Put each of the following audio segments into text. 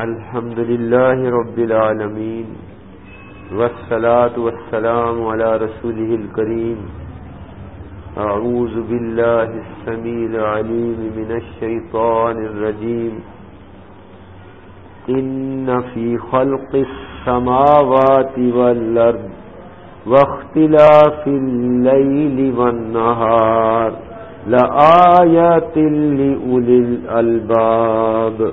الحمد لله رب العالمين والصلاة والسلام على رسوله الكريم. أعوذ بالله السميع العليم من الشيطان الرجيم. إن في خلق السماوات والأرض واختلاف الليل والنهار لآيات لأولي الألباب.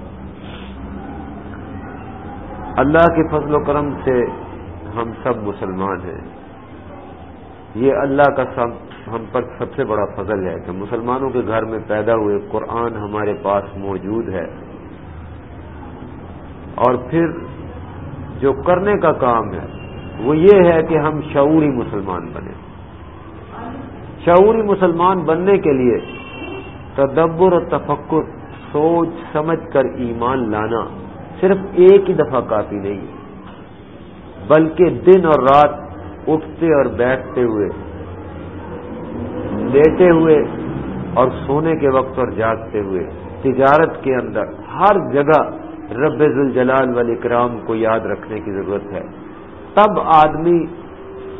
اللہ کے فضل و کرم سے ہم سب مسلمان ہیں۔ یہ اللہ کا سب ہم پر سب سے بڑا فضل ہے کہ مسلمانوں کے گھر میں پیدا ہوئے قرآن ہمارے پاس موجود ہے۔ اور پھر جو کرنے کا کام ہے، وہ یہ ہے کہ ہم شعوری مسلمان بنے شعوری مسلمان بننے کے لیے تدبر و تفکر، سوچ سمجھ کر ایمان لانا۔ صرف ایک ہی دفعہ کافی نہیں بلکہ دن اور رات اٹھتے اور بیٹھتے ہوئے، لیٹے ہوئے اور سونے کے وقت اور جاگتے ہوئے، تجارت کے اندر ہر جگہ رب الجلال والاکرام کو یاد رکھنے کی ضرورت ہے۔ تب آدمی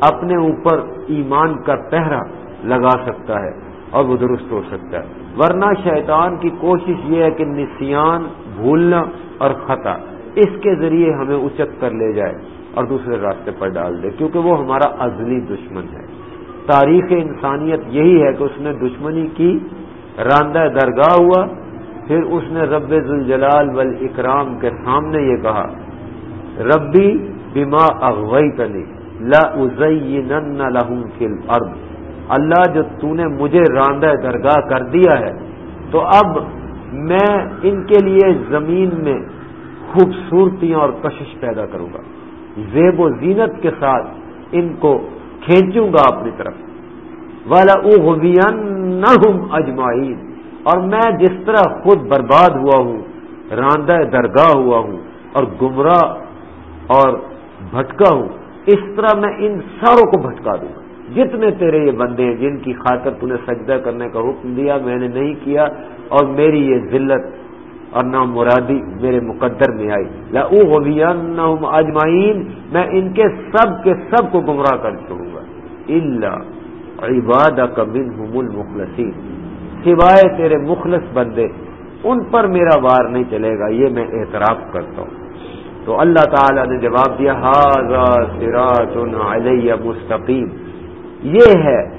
اپنے اوپر ایمان کا پہرا لگا سکتا ہے۔ اور وہ درست ہو سکتا ہے۔ ورنہ شیطان کی کوشش یہ ہے کہ نسیان، بھولنا اور خطا، اس کے ذریعے ہمیں اچت کر لے جائے اور دوسرے راستے پر ڈال دے، کیونکہ وہ ہمارا ازلی دشمن ہے۔ تاریخ انسانیت یہی ہے کہ اس نے دشمنی کی، راندہ درگاہ ہوا، پھر اس نے رب الجلال والاکرام کے سامنے یہ کہا، ربی بیما اغوئی تنی لہم فل ارد اللہ جو تو نے مجھے راندہ درگاہ کر دیا ہے، تو اب میں ان کے لیے زمین میں خوبصورتیاں اور کشش پیدا کروں گا۔ زیب و زینت کے ساتھ ان کو کھینچوں گا اپنی طرف۔ والا نہ اجمائین اور میں جس طرح خود برباد ہوا ہوں، راندہ درگاہ ہوا ہوں، اور گمراہ اور بھٹکا ہوں، اس طرح میں ان ساروں کو بھٹکا دوں گا۔ جتنے تیرے یہ بندے ہیں جن کی خاطر تو نے سجدہ کرنے کا حکم دیا، میں نے نہیں کیا اور میری یہ ذلت اور نہ مرادی میرے مقدر میں آئی۔ نہ اجمائین میں ان کے سب کے سب کو گمراہ کر چھوڑوں گا۔ اللہ عباد کبن المخلصین سوائے تیرے مخلص بندے، ان پر میرا وار نہیں چلے گا، یہ میں اعتراف کرتا ہوں۔ تو اللہ تعالی نے جواب دیا سراج علیہ مستقیم یہ ہے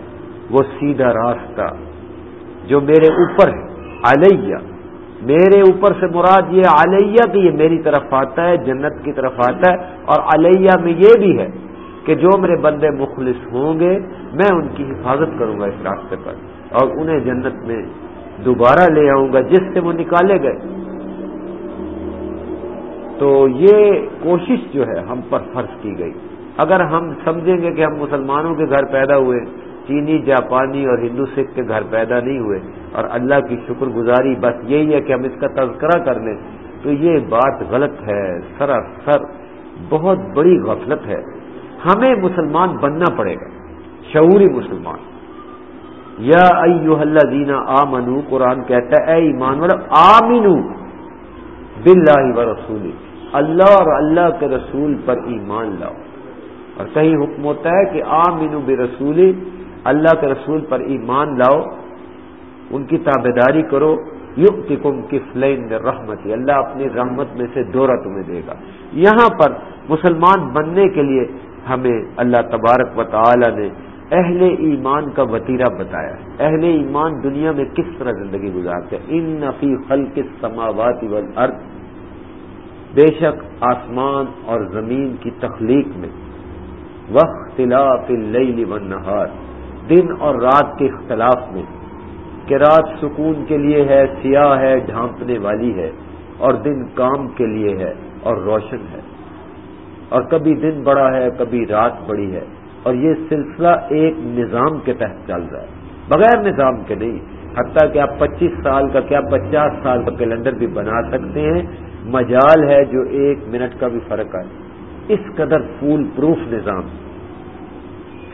وہ سیدھا راستہ جو میرے اوپر ہے، علیہ۔ میرے اوپر سے مراد یہ علیہ کہ یہ میری طرف آتا ہے، جنت کی طرف آتا ہے۔ اور علیہ میں یہ بھی ہے کہ جو میرے بندے مخلص ہوں گے، میں ان کی حفاظت کروں گا اس راستے پر۔ اور انہیں جنت میں دوبارہ لے آؤں گا، جس سے وہ نکالے گئے۔ تو یہ کوشش جو ہے، ہم پر فرض کی گئی۔ اگر ہم سمجھیں گے کہ ہم مسلمانوں کے گھر پیدا ہوئے، چینی، جاپانی اور ہندو سکھ کے گھر پیدا نہیں ہوئے، اور اللہ کی شکر گزاری بس یہی ہے کہ ہم اس کا تذکرہ کر لیں، تو یہ بات غلط ہے، سراسر بہت بڑی غفلت ہے۔ ہمیں مسلمان بننا پڑے گا، شعوری مسلمان۔ یا ایو اللہ دینا آ منو قرآن کہتا ہے، اے ایمان والا آمینو بلّہ و رسولی اللہ اور اللہ کے رسول پر ایمان لاؤ۔ اور کہیں حکم ہوتا ہے کہ آمین بے رسولی اللہ کے رسول پر ایمان لاؤ، ان کی تابے داری کرو یق کم کفلین رحمتی، اللہ اپنی رحمت میں سے دورہ تمہیں دے گا۔ یہاں پر مسلمان بننے کے لیے ہمیں اللہ تبارک و تعالی نے اہل ایمان کا وطیرہ بتایا۔ ہے اہل ایمان دنیا میں کس طرح زندگی گزارتے ہیں؟ ان نفی خل کس سماوات بے شک آسمان اور زمین کی تخلیق میں۔ وقت والنہار دن اور رات کے اختلاف میں، کہ رات سکون کے لیے ہے، سیاہ ہے، ڈھانپنے والی ہے، اور دن کام کے لیے ہے اور روشن ہے۔ اور کبھی دن بڑا ہے، کبھی رات بڑی ہے، اور یہ سلسلہ ایک نظام کے تحت چل رہا ہے۔ بغیر نظام کے نہیں، حتیٰ کہ آپ پچیس سال کا، کیا پچاس سال کا کیلنڈر بھی بنا سکتے ہیں۔ مجال ہے جو ایک منٹ کا بھی فرق ہے اس قدر فول پروف نظام.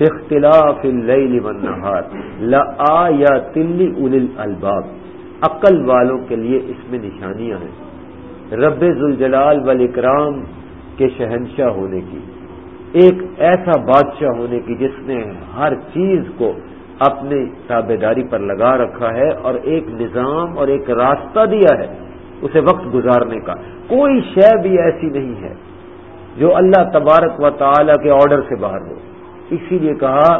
اختلاف لا یا تلی ال الباب. عقل والوں کے لیے اس میں نشانیاں ہیں. رب ذوالجلال والاکرام کے شہنشاہ ہونے کی. ایک ایسا بادشاہ ہونے کی جس نے ہر چیز کو اپنی تابے داری پر لگا رکھا ہے اور ایک نظام اور ایک راستہ دیا ہے، اسے وقت گزارنے کا. کوئی شے بھی ایسی نہیں ہے. جو اللہ تبارک و تعالی کے آرڈر سے باہر ہو۔ اسی لیے کہا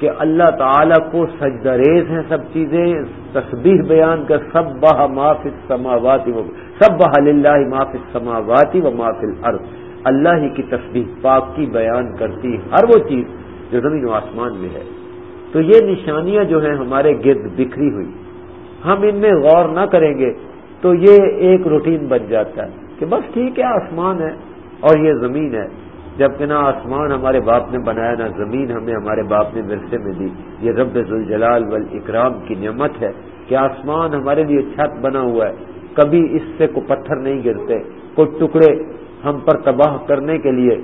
کہ اللہ تعالی کو سجدریز ہیں سب چیزیں، تسبیح بیان کر سب بہ معاف سماواتی سب بہ اللہ معاف سماواتی و معافل الارض۔ اللہ ہی کی تصویر پاک کی بیان کرتی ہر وہ چیز جو زمین و آسمان میں ہے۔ تو یہ نشانیاں جو ہیں ہمارے گرد بکھری ہوئی۔ ہم ان میں غور نہ کریں گے تو یہ ایک روٹین بن جاتا ہے کہ بس ٹھیک ہے، آسمان ہے۔ اور یہ زمین ہے۔ جبکہ نہ آسمان ہمارے باپ نے بنایا، نہ زمین ہمیں ہمارے باپ نے ورثے میں دی۔ یہ رب ذوالجلال والاکرام کی نعمت ہے کہ آسمان ہمارے لیے چھت بنا ہوا ہے۔ کبھی اس سے کوئی پتھر نہیں گرتے، کوئی ٹکڑے ہم پر تباہ کرنے کے لیے۔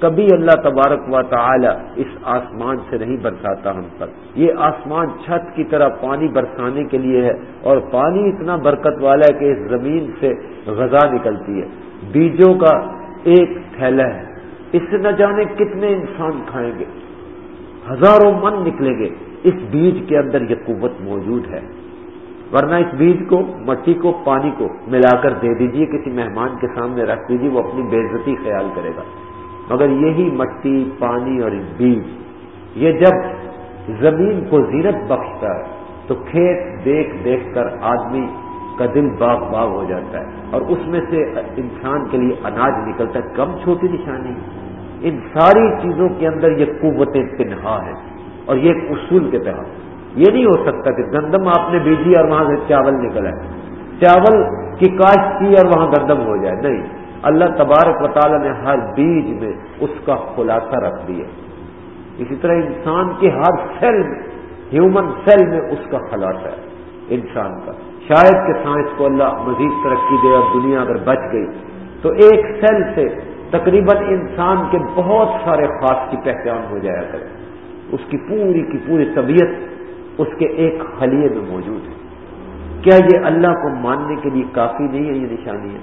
کبھی اللہ تبارک و تعالی اس آسمان سے نہیں برساتا ہم پر۔ یہ آسمان چھت کی طرح پانی برسانے کے لیے ہے اور پانی اتنا برکت والا ہے کہ اس زمین سے غذا نکلتی ہے۔ بیجوں کا ایک تھیلا ہے۔ اس سے نہ جانے کتنے انسان کھائیں گے۔ ہزاروں من نکلیں گے۔ اس بیج کے اندر یہ قوت موجود ہے۔ ورنہ اس بیج کو، مٹی کو، پانی کو ملا کر دے دیجیے، کسی مہمان کے سامنے رکھ دیجیے وہ اپنی بےزتی خیال کرے گا۔ مگر یہی مٹی، پانی اور بیج۔ یہ جب زمین کو زینت بخشتا ہے، تو کھیت دیکھ دیکھ کر آدمی کا دل باغ باغ ہو جاتا ہے اور اس میں سے انسان کے لیے اناج نکلتا ہے کم چھوٹی نشانی ان ساری چیزوں کے اندر یہ قوتیں تنہا ہے اور یہ ایک اصول کے تحت یہ نہیں ہو سکتا کہ گندم آپ نے بیجی اور وہاں سے چاول نکل آئے چاول کی کاشت کی اور وہاں گندم ہو جائے۔ نہیں۔ اللہ تبارک و تعالیٰ نے ہر بیج میں اس کا خلاصہ رکھ دیا۔ اسی طرح انسان کے ہر سیل میں ہیومن سیل میں اس کا خلاصہ ہے، انسان کا۔ شاید کہ سائنس کو اللہ مزید ترقی دے اور دنیا اگر بچ گئی۔ تو ایک سیل سے تقریباً انسان کے بہت سارے خاص کی پہچان ہو جایا کرے۔ اس کی پوری کی پوری طبیعت اس کے ایک خلیے میں موجود ہے۔ کیا یہ اللہ کو ماننے کے لیے کافی نہیں ہے یہ نشانی ہے؟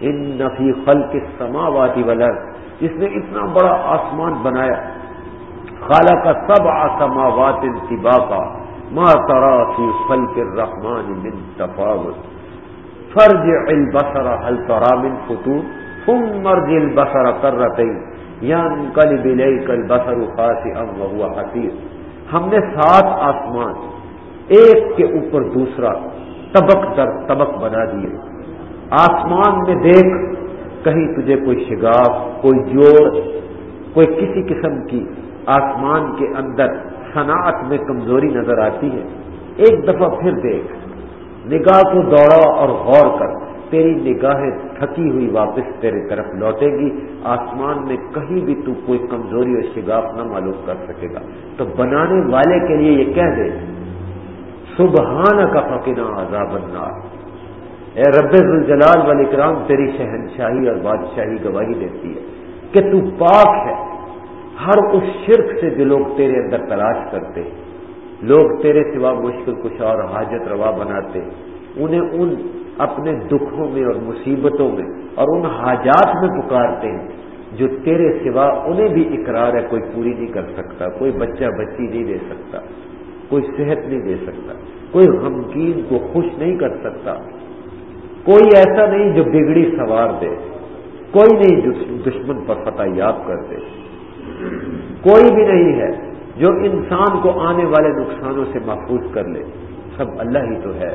ان نفی خل کے سماواتی ولر جس نے اتنا بڑا آسمان بنایا۔ خالہ کا سب آسماوات انتبا کا ماں ترا فی فل کے رحمان من تفاوت. فرج البصر، هل ترى من فطور ثم مرج البصر كرتين ينقلب اليك البصر خاسئا وهو حسير ہم نے سات آسمان، ایک کے اوپر دوسرا طبق در طبق بنا دیے. آسمان میں دیکھ، کہیں تجھے کوئی شگاف، کوئی جوڑ کوئی کسی قسم کی آسمان کے اندر صنعت میں کمزوری نظر آتی ہے۔ ایک دفعہ پھر دیکھ۔ نگاہ کو دوڑا اور غور کر۔ تیری نگاہیں تھکی ہوئی واپس تیرے طرف لوٹے گی۔ آسمان میں کہیں بھی تو کوئی کمزوری اور شگاف نہ معلوم کر سکے گا۔ تو بنانے والے کے لیے یہ کہہ دے۔ سبحان کا فقینہ عذاب النار۔ اے رب الجلال والاکرام، تیری شہنشاہی اور بادشاہی گواہی دیتی ہے کہ تو پاک ہے۔ ہر اس شرک سے جو لوگ تیرے اندر تلاش کرتے، لوگ تیرے سوا مشکل کچھ اور حاجت روا بناتے، انہیں ان اپنے دکھوں میں اور مصیبتوں میں اور ان حاجات میں پکارتے ہیں جو تیرے سوا انہیں بھی اقرار ہے، کوئی پوری نہیں کر سکتا، کوئی بچہ بچی نہیں دے سکتا، کوئی صحت نہیں دے سکتا، کوئی غمگین کو خوش نہیں کر سکتا۔ کوئی ایسا نہیں جو بگڑی سوار دے، کوئی نہیں جو دشمن پر فتح یاب کر دے۔ کوئی بھی نہیں ہے جو انسان کو آنے والے نقصانوں سے محفوظ کر لے، سب اللہ ہی تو ہے۔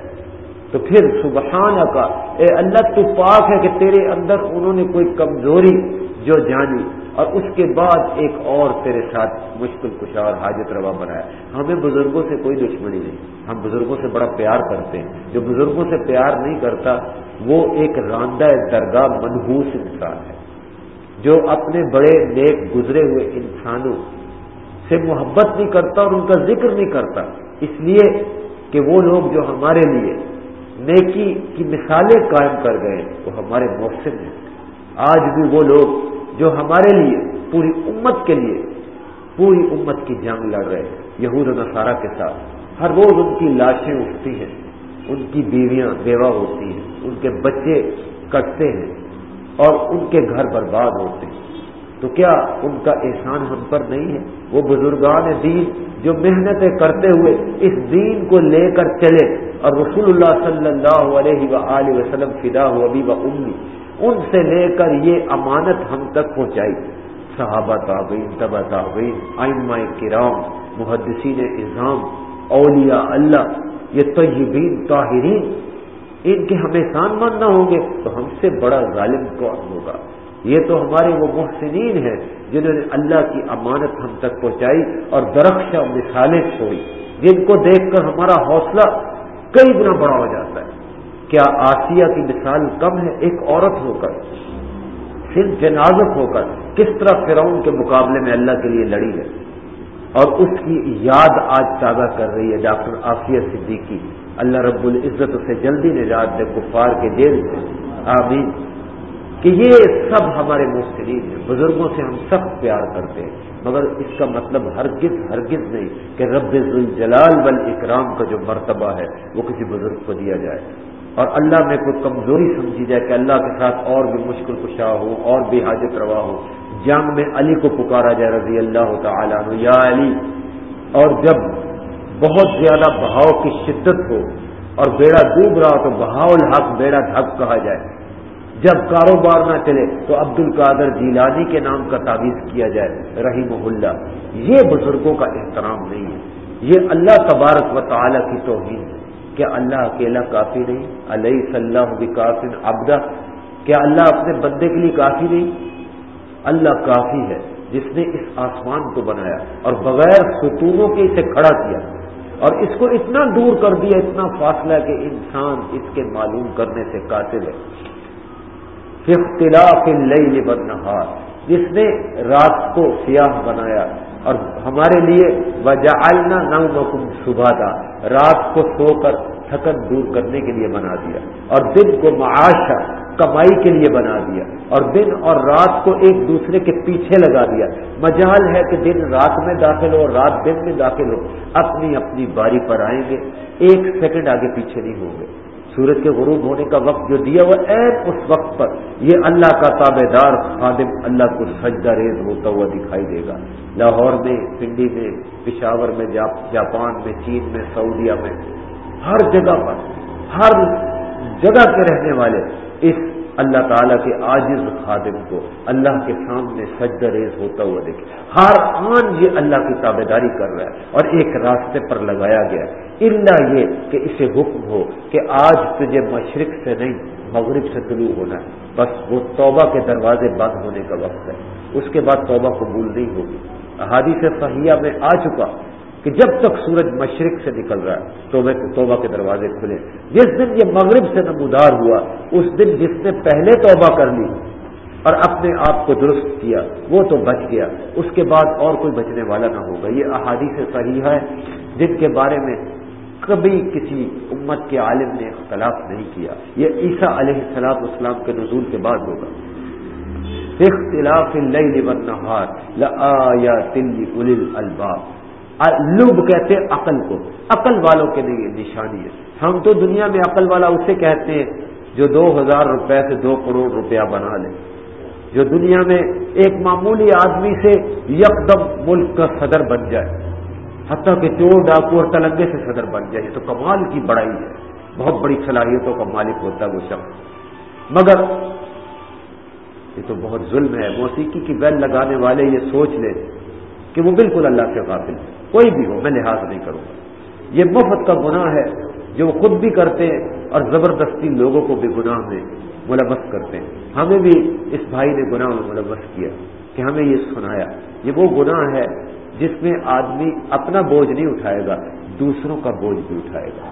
تو پھر سبحانہ کا اے اللہ، تو پاک ہے کہ تیرے اندر انہوں نے کوئی کمزوری جو جانی اور اس کے بعد ایک اور تیرے ساتھ مشکل کشا اور حاجت روا بنایا۔ ہمیں بزرگوں سے کوئی دشمنی نہیں، ہم بزرگوں سے بڑا پیار کرتے ہیں۔ جو بزرگوں سے پیار نہیں کرتا، وہ ایک راندہ درگاہ، منحوس انسان ہے۔ جو اپنے بڑے نیک گزرے ہوئے انسانوں سے محبت نہیں کرتا اور ان کا ذکر نہیں کرتا، اس لیے کہ وہ لوگ جو ہمارے لیے نیکی کی مثالیں قائم کر گئے، وہ ہمارے محسن ہیں۔ آج بھی وہ لوگ جو ہمارے لیے، پوری امت کے لیے، پوری امت کی جنگ لڑ رہے ہیں، یہود و نصارہ کے ساتھ۔ ہر روز ان کی لاشیں اٹھتی ہیں، ان کی بیویاں بیوہ ہوتی ہیں، ان کے بچے کٹتے ہیں۔ اور ان کے گھر برباد ہوتے ہیں۔ تو کیا ان کا احسان ہم پر نہیں ہے؟ وہ بزرگان دین جو محنتیں کرتے ہوئے اس دین کو لے کر چلے اور رسول اللہ صلی اللہ علیہ و وسلم فدا ہو ابھی و امی، ان سے لے کر یہ امانت ہم تک پہنچائی۔ صحابہ تعبین تبا تعبین آئمہ کرام، محدثین اظام اولیاء اللہ، یہ طیبین، طاہرین ان کے ہم احسان مند نہ ہوں گے، تو ہم سے بڑا ظالم کون ہوگا؟ یہ تو ہمارے وہ محسنین ہیں جنہوں نے اللہ کی امانت ہم تک پہنچائی اور درخشہ مثالیں چھوڑی، جن کو دیکھ کر ہمارا حوصلہ کئی گنا بڑا ہو جاتا ہے۔ کیا آسیہ کی مثال کم ہے؟ ایک عورت ہو کر صرف جنازت ہو کر، کس طرح فرعون کے مقابلے میں اللہ کے لیے لڑی ہے؟ اور اس کی یاد آج تازہ کر رہی ہے ڈاکٹر آفیہ صدیقی۔ اللہ رب العزت اسے جلدی نجات دے، کفار کے جیل آمین۔ کہ یہ سب ہمارے محسرین ہیں، بزرگوں سے ہم سخت پیار کرتے ہیں۔ مگر اس کا مطلب ہرگز ہرگز نہیں کہ رب الجلال بل اکرام کا جو مرتبہ ہے، وہ کسی بزرگ کو دیا جائے۔ اور اللہ میں کوئی کمزوری سمجھی جائے کہ اللہ کے ساتھ اور بھی مشکل کشا ہو اور بھی حاجت روا ہو جنگ میں علی کو پکارا جائے رضی اللہ تعالیٰ عنہ، یا علی، اور جب بہت زیادہ بہاؤ کی شدت ہو اور بیڑا ڈوب رہا ہو تو بہاؤ الحق، بیڑا ڈھک کہا جائے۔ جب کاروبار نہ چلے تو عبد القادر جیلانی کے نام کا تعویذ کیا جائے رحیم اللہ۔ یہ بزرگوں کا احترام نہیں ہے۔ یہ اللہ تبارک و تعالی کی توہین ہے کیا اللہ اکیلا کافی نہیں، علیہ صلاح کافی ابدا کیا اللہ اپنے بندے کے لیے کافی نہیں؟ اللہ کافی ہے، جس نے اس آسمان کو بنایا اور بغیر ستونوں کے اسے کھڑا کیا۔ اور اس کو اتنا دور کر دیا، اتنا فاصلہ کہ انسان اس کے معلوم کرنے سے قاتل ہے۔ اختلاف اللیل والنہار جس نے رات کو سیاہ بنایا۔ اور ہمارے لیے وجعلنا نومکم صبح رات کو سو کر تھکن دور کرنے کے لیے بنا دیا۔ اور دن کو معاشہ کمائی کے لیے بنا دیا اور دن اور رات کو ایک دوسرے کے پیچھے لگا دیا۔ مجال ہے کہ دن رات میں داخل ہو رات دن میں داخل ہو۔ اپنی اپنی باری پر آئیں گے۔ ایک سیکنڈ آگے پیچھے نہیں ہوں گے۔ سورج کے غروب ہونے کا وقت جو دیا ہوا این اس وقت پر یہ اللہ کا تابے دار خادم اللہ کو سجدہ ریز ہوتا ہوا دکھائی دے گا۔ لاہور میں پنڈی میں، پشاور میں جاپان میں، چین میں، سعودیہ میں۔ ہر جگہ پر، ہر جگہ کے رہنے والے اس اللہ تعالیٰ کے عاجز خادم کو اللہ کے سامنے سجد ریز ہوتا ہوا دیکھے۔ ہر آن یہ اللہ کی تابے داری کر رہا ہے اور ایک راستے پر لگایا گیا اللہ یہ کہ اسے حکم ہو کہ آج تجھے مشرق سے نہیں، مغرب سے طلوع ہونا ہے۔ بس وہ توبہ کے دروازے بند ہونے کا وقت ہے۔ اس کے بعد توبہ قبول نہیں ہوگی۔ احادیث صحیحہ میں آ چکا۔ کہ جب تک سورج مشرق سے نکل رہا ہے، تو توبہ کے دروازے کھلے۔ جس دن یہ مغرب سے نمودار ہوا، اس دن جس نے پہلے توبہ کر لی اور اپنے آپ کو درست کیا، وہ تو بچ گیا۔ اس کے بعد اور کوئی بچنے والا نہ ہوگا۔ یہ احادیث صحیح ہے جن کے بارے میں کبھی کسی امت کے عالم نے اختلاف نہیں کیا۔ یہ عیسیٰ علیہ السلاط اسلام کے نزول کے بعد ہوگا۔ اختلاف الباب لب کہتے ہیں عقل کو۔ عقل والوں کے لیے نشانی ہے۔ ہم تو دنیا میں عقل والا اسے کہتے ہیں جو دو ہزار روپے سے دو کروڑ روپیہ بنا لے۔ جو دنیا میں ایک معمولی آدمی سے یکدم ملک کا صدر بن جائے۔ حتیٰ کہ چور ڈاکو اور تلنگے سے صدر بن جائے۔ یہ تو کمال کی بڑائی ہے۔ بہت بڑی صلاحیتوں کا مالک ہوتا ہے وہ شخص۔ مگر یہ تو بہت ظلم ہے۔ موسیقی کی بیل لگانے والے یہ سوچ لیں کہ وہ بالکل اللہ سے قابل ہے کوئی بھی ہو، میں لحاظ نہیں کروں گا۔ یہ مفت کا گناہ ہے جو خود بھی کرتے ہیں اور زبردستی لوگوں کو بھی گناہ میں ملوث کرتے ہیں۔ ہمیں بھی اس بھائی نے گناہ میں ملوث کیا کہ ہمیں یہ سنایا۔ یہ وہ گناہ ہے جس میں آدمی اپنا بوجھ نہیں اٹھائے گا، دوسروں کا بوجھ بھی اٹھائے گا۔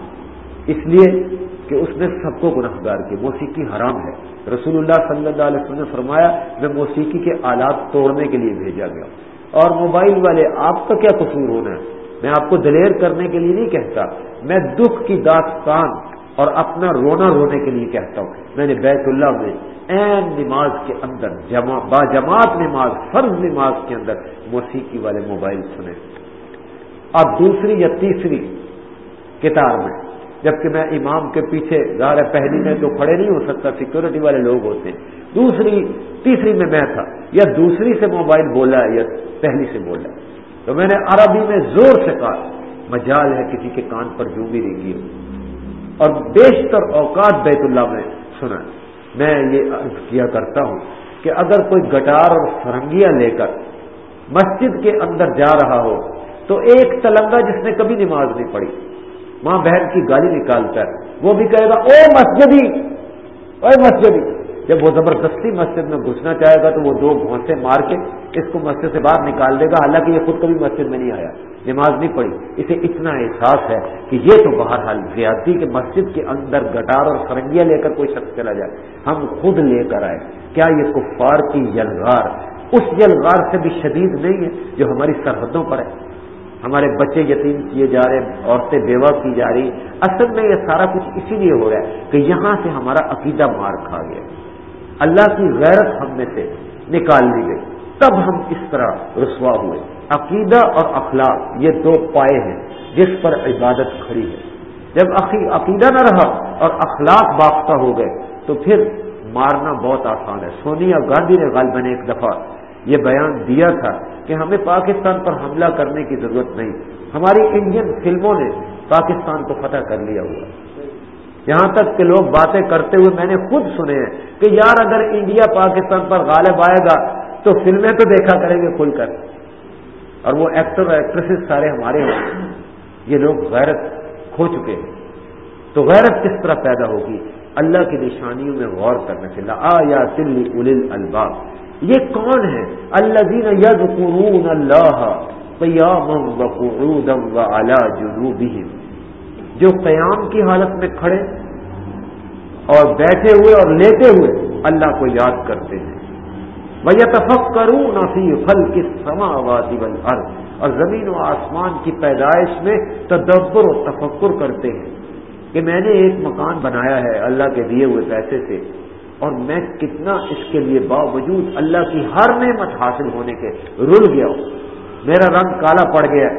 اس لیے کہ اس نے سب کو گناہ گار کی موسیقی حرام ہے۔ رسول اللہ صلی اللہ علیہ وسلم نے فرمایا، میں موسیقی کے آلات توڑنے کے لیے بھیجا گیا اور موبائل والے، آپ کا کیا قصور ہونا ہے؟ میں آپ کو دلیر کرنے کے لیے نہیں کہتا۔ میں دکھ کی داستان اور اپنا رونا رونے کے لیے کہتا ہوں۔ میں نے بیت اللہ میں این نماز کے اندر جما با جماعت نماز، فرض نماز کے اندر موسیقی والے موبائل سنے۔ اب دوسری یا تیسری کتاب میں، جبکہ میں امام کے پیچھے، ظاہر پہلی میں تو کھڑے نہیں ہو سکتا سیکورٹی والے لوگ ہوتے ہیں۔ دوسری، تیسری میں میں تھا، یا دوسری سے موبائل بولا ہے، یا پہلی سے بولا ہے۔ تو میں نے عربی میں زور سے کہا، مجال ہے، کسی کے کان پر جو بھی رہی ہو۔ اور بیشتر اوقات بیت اللہ میں سنا۔ میں یہ عرض کیا کرتا ہوں کہ اگر کوئی گٹار اور فرنگیاں لے کر مسجد کے اندر جا رہا ہو، تو ایک تلنگا جس نے کبھی نماز نہیں پڑھی، ماں بہن کی گالی نکالتا ہے۔ وہ بھی کہے گا، او مسجدی! اے مسجدی! جب وہ زبردستی مسجد میں گھسنا چاہے گا تو وہ دو گھونسے مار کے اس کو مسجد سے باہر نکال دے گا۔ حالانکہ یہ خود کبھی مسجد میں نہیں آیا۔ نماز نہیں پڑھی۔ اسے اتنا احساس ہے کہ یہ تو بہرحال زیادتی کہ مسجد کے اندر گٹار اور فرنگیاں لے کر کوئی شخص چلا جائے۔ ہم خود لے کر آئے۔ کیا یہ کفار کی یلغار اس یلغار سے بھی شدید نہیں ہے جو ہماری سرحدوں پر ہے۔ ہمارے بچے یتیم کیے جا رہے عورتیں بیوہ کی جا رہی اصل میں یہ سارا کچھ اسی لیے ہو رہا ہے کہ یہاں سے ہمارا عقیدہ مار کھا گیا۔ اللہ کی غیرت ہم میں سے نکال لی گئی۔ تب ہم اس طرح رسوا ہوئے۔ عقیدہ اور اخلاق یہ دو پائے ہیں جس پر عبادت کھڑی ہے۔ جب عقیدہ نہ رہا اور اخلاق باختہ ہو گئے، تو پھر مارنا بہت آسان ہے۔ سونیا گاندھی نے غالباً ایک دفعہ یہ بیان دیا تھا کہ ہمیں پاکستان پر حملہ کرنے کی ضرورت نہیں۔ ہماری انڈین فلموں نے پاکستان کو فتح کر لیا ہوا۔ یہاں تک کہ لوگ باتیں کرتے ہوئے میں نے خود سنے ہیں کہ یار اگر انڈیا پاکستان پر غالب آئے گا تو فلمیں تو دیکھا کریں گے کھل کر۔ اور وہ ایکٹر اور ایکٹریسز سارے ہمارے ہیں یہ لوگ غیرت کھو چکے ہیں۔ تو غیرت کس طرح پیدا ہوگی؟ اللہ کی نشانیوں میں غور کرنے سے لا یا دلی ال الباب۔ یہ کون ہے؟ اللہ دین ید قرون اللہ جو قیام کی حالت میں کھڑے اور بیٹھے ہوئے اور لیتے ہوئے اللہ کو یاد کرتے ہیں۔ وہ تفق کروں نفی پھل کس سما بل اور زمین و آسمان کی پیدائش میں تدبر و تفکر کرتے ہیں کہ میں نے ایک مکان بنایا ہے اللہ کے دیے ہوئے پیسے سے، اور میں کتنا اس کے لیے باوجود اللہ کی ہر نعمت حاصل ہونے کے رل گیا ہوں۔ میرا رنگ کالا پڑ گیا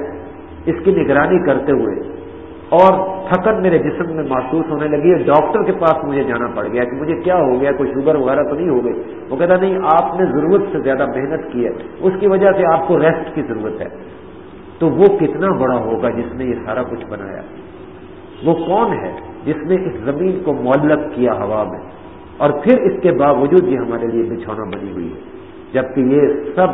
اس کی نگرانی کرتے ہوئے اور تھکن میرے جسم میں محسوس ہونے لگی ہے ڈاکٹر کے پاس مجھے جانا پڑ گیا کہ مجھے کیا ہو گیا، کوئی شوگر وغیرہ تو نہیں ہو گئی؟ وہ کہتا، نہیں، آپ نے ضرورت سے زیادہ محنت کی ہے، اس کی وجہ سے آپ کو ریسٹ کی ضرورت ہے۔ تو وہ کتنا بڑا ہوگا جس نے یہ سارا کچھ بنایا؟ وہ کون ہے جس نے اس زمین کو معلق کیا ہوا میں؟ اور پھر اس کے باوجود یہ ہمارے لیے بچھونا بنی ہوئی ہے۔ جبکہ یہ سب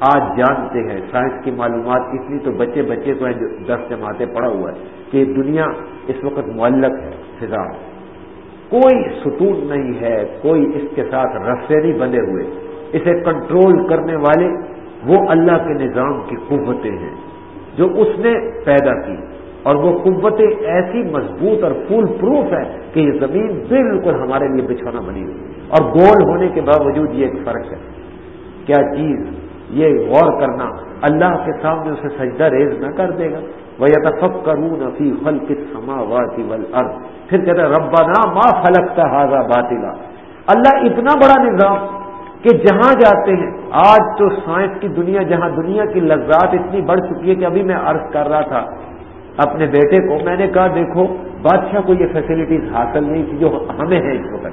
آج جانتے ہیں، سائنس کی معلومات اس لیے تو بچے بچے کو دس جماعتیں پڑا ہوا ہے۔ کہ دنیا اس وقت معلق ہے، فضا۔ کوئی ستون نہیں ہے، کوئی اس کے ساتھ رستے نہیں بندے ہوئے۔ اسے کنٹرول کرنے والے وہ اللہ کے نظام کی قوتیں ہیں، جو اس نے پیدا کی۔ اور وہ قوتیں ایسی مضبوط اور فول پروف ہے کہ یہ زمین بالکل ہمارے لیے بچھونا بنی ہوئی اور گول ہونے کے باوجود یہ ایک فرق ہے۔ کیا چیز یہ غور کرنا اللہ کے سامنے اسے سجدہ ریز نہ کر دے گا؟ وہ یا کروں نفی فل پھر کہتا ربا نا ماں فلک کا باطلا۔ اللہ اتنا بڑا نظام کہ جہاں جاتے ہیں، آج تو سائنس کی دنیا، جہاں دنیا کی لذات اتنی بڑھ چکی ہے کہ ابھی میں عرض کر رہا تھا اپنے بیٹے کو، میں نے کہا، دیکھو، بادشاہ کو یہ فیسلٹیز حاصل نہیں تھی، جو ہمیں ہے اس وقت۔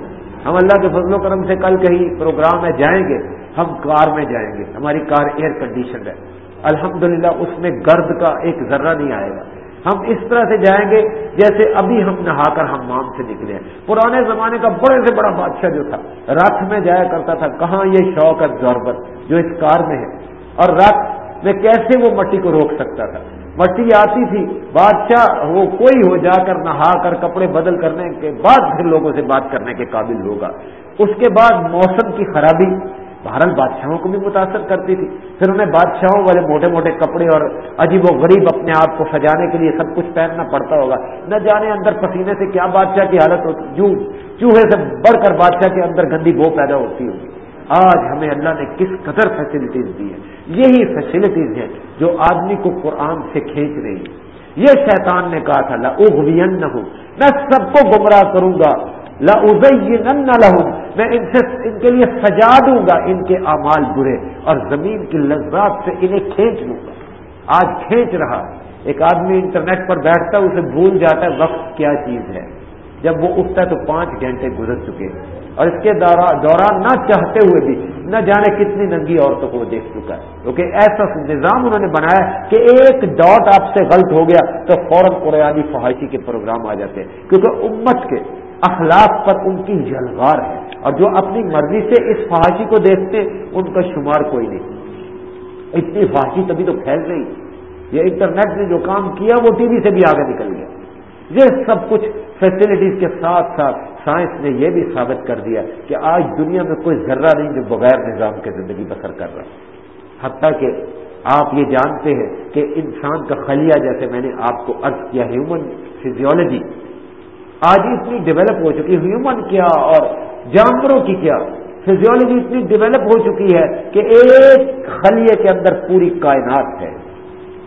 ہم اللہ کے فضل و کرم سے کل کہیں پروگرام میں جائیں گے، ہم کار میں جائیں گے۔ ہماری کار ایئر کنڈیشن ہے۔ الحمدللہ، اس میں گرد کا ایک ذرہ نہیں آئے گا۔ ہم اس طرح سے جائیں گے جیسے ابھی ہم نہا کر ہم مام سے نکلے ہیں۔ پرانے زمانے کا بڑے سے بڑا بادشاہ جو تھا، رتھ میں جایا کرتا تھا، کہاں یہ شوق ہے ضرورت جو اس کار میں ہے؟ اور رتھ میں کیسے وہ مٹی کو روک سکتا تھا؟ مٹی آتی تھی، بادشاہ وہ کوئی ہو جا کر نہا کر کپڑے بدل کرنے کے بعد پھر لوگوں سے بات کرنے کے قابل ہوگا۔ اس کے بعد موسم کی خرابی بہرحال بادشاہوں کو بھی متاثر کرتی تھی۔ پھر انہیں بادشاہوں والے موٹے موٹے کپڑے اور عجیب و غریب اپنے آپ کو سجانے کے لیے سب کچھ پہننا پڑتا ہوگا۔ نہ جانے اندر پسینے سے کیا بادشاہ کی حالت ہوتی، جو چوہے سے بڑھ کر بادشاہ کے اندر گندی بو پیدا ہوتی ہوگی۔ آج ہمیں اللہ نے کس قدر فیسلٹیز دی ہے یہی فیسلٹیز ہیں جو آدمی کو قرآن سے کھینچ رہی ہے یہ شیطان نے کہا تھا اغوین نہ ہوں میں سب کو گمراہ کروں گا۔ نہ لہوں میں ان سے ان کے لیے سجا دوں گا ان کے اعمال برے اور زمین کی لذات سے انہیں کھینچ لوں گا۔ آج کھینچ رہا۔ ایک آدمی انٹرنیٹ پر بیٹھتا ہے، اسے بھول جاتا ہے وقت کیا چیز ہے۔ جب وہ اٹھتا ہے تو پانچ گھنٹے گزر چکے اور اس کے دوران نہ چاہتے ہوئے بھی نہ جانے کتنی ننگی عورتوں کو وہ دیکھ چکا ہے۔ کیونکہ ایسا نظام انہوں نے بنایا کہ ایک ڈاٹ آپ سے غلط ہو گیا تو فوراً قریانی فحاشی کے پروگرام آ جاتے ہیں۔ کیونکہ امت کے اخلاق پر ان کی جلغار ہے اور جو اپنی مرضی سے اس فحاشی کو دیکھتے ان کا شمار کوئی نہیں۔ اتنی فحاشی تبھی تو پھیل رہی یہ انٹرنیٹ نے جو کام کیا وہ ٹی وی سے بھی آگے نکل گیا۔ یہ سب کچھ فیسلٹیز کے ساتھ ساتھ سائنس نے یہ بھی ثابت کر دیا کہ آج دنیا میں کوئی ذرہ نہیں جو بغیر نظام کے زندگی بسر کر رہا حتیٰ کہ آپ یہ جانتے ہیں کہ انسان کا خلیہ جیسے میں نے آپ کو ارض کیا ہیومن فزیولوجی آج اتنی ڈیولپ ہو چکی ہیومن کیا اور جانوروں کی کیا؟ فزیولوجی اتنی ڈیولپ ہو چکی ہے کہ ایک خلیے کے اندر پوری کائنات ہے۔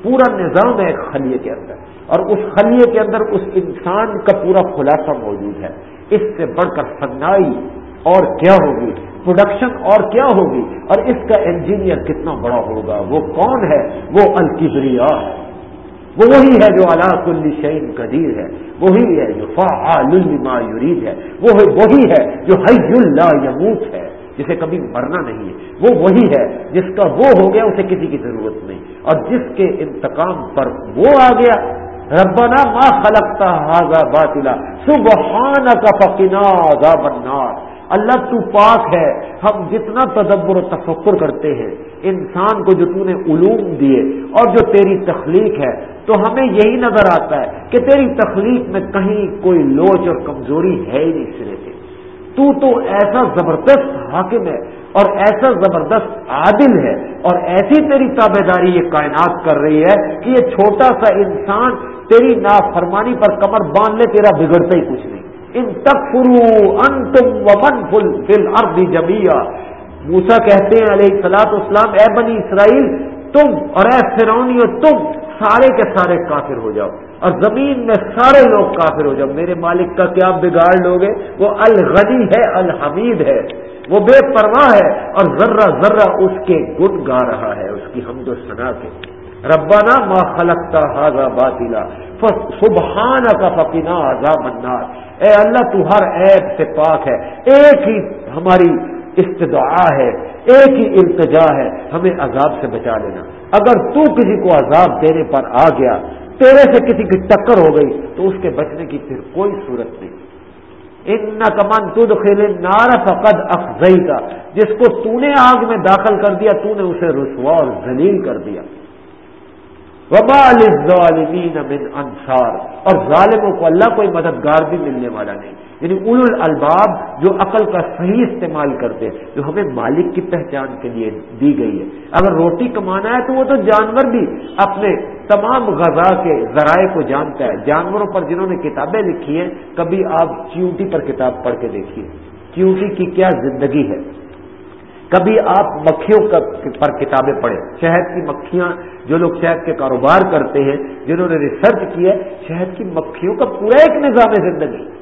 پورا نظام ہے ایک خلیے کے اندر۔ اور اس خلیے کے اندر اس انسان کا پورا خلاصہ موجود ہے۔ اس سے بڑھ کر سنائی اور کیا ہوگی؟ پروڈکشن اور کیا ہوگی؟ اور اس کا انجینئر کتنا بڑا ہوگا؟ وہ کون ہے؟ وہ الکبریا۔ ہے وہ وہی ہے جو اللہ کل شعین قدیر ہے، وہی ہے جو فعال لما یرید ہے، وہ وہی ہے جو حی اللہ یموت ہے، جسے کبھی مرنا نہیں ہے۔ وہ وہی ہے جس کا وہ ہو گیا، اسے کسی کی ضرورت نہیں۔ اور جس کے انتقام پر وہ آ گیا، ربنا ما خلقتا حاضا باطلا سبحان کا فقنا عذاب النار۔ اللہ تو پاک ہے، ہم جتنا تدبر و تفکر کرتے ہیں انسان کو جو تو نے علوم دیے اور جو تیری تخلیق ہے، تو ہمیں یہی نظر آتا ہے کہ تیری تخلیق میں کہیں کوئی لوچ اور کمزوری ہے ہی نہیں سرے سے تو تو ایسا زبردست حاکم ہے اور ایسا زبردست عادل ہے اور ایسی تیری تابے داری یہ کائنات کر رہی ہے کہ یہ چھوٹا سا انسان تیری نافرمانی پر کمر باندھ لے، تیرا بگڑتا ہی کچھ نہیں۔ ان تک فرو ان تم ومن فل فل جمیا موسا کہتے ہیں علیہ سلاط اسلام اے بنی اسرائیل، تم اور اے فرونی تم سارے کے سارے کافر ہو جاؤ اور زمین میں سارے لوگ کافر ہو جاؤ۔ میرے مالک کا کیا بگاڑ لوگے؟ وہ الغنی ہے، الحمید ہے، وہ بے پرواہ ہے اور ذرہ ذرہ اس کے گن گا رہا ہے، اس کی حمد و ثنا کے۔ ربانہ ما خلقتا حاضا باطلا سبحانہ کا فقینہ عذاب النار۔ اے اللہ، تو ہر عیب سے پاک ہے۔ ایک ہی ہماری استدعا ہے، ایک ہی التجا ہے، ہمیں عذاب سے بچا لینا۔ اگر تو کسی کو عذاب دینے پر آ گیا، تیرے سے کسی کی ٹکر ہو گئی، تو اس کے بچنے کی پھر کوئی صورت نہیں۔ ان کمن تد نار فقد افزئی کا جس کو تو نے آگ میں داخل کر دیا، تو نے اسے رسوا اور ذلیل کر دیا۔ وبال ظالمین من انصار۔ اور ظالموں کو اللہ کوئی مددگار بھی ملنے والا نہیں۔ یعنی اول الباب جو عقل کا صحیح استعمال کرتے جو ہمیں مالک کی پہچان کے لیے دی گئی ہے۔ اگر روٹی کمانا ہے تو وہ تو جانور بھی اپنے تمام غذا کے ذرائع کو جانتا ہے۔ جانوروں پر جنہوں نے کتابیں لکھی ہیں، کبھی آپ چیوٹی پر کتاب پڑھ کے دیکھیے۔ چیوٹی کی کیا زندگی ہے؟ کبھی آپ مکھیوں پر کتابیں پڑھیں۔ شہد کی مکھیاں جو لوگ شہد کے کاروبار کرتے ہیں، جنہوں نے ریسرچ کیا شہد کی مکھیوں کا پورا ایک نظام زندگی۔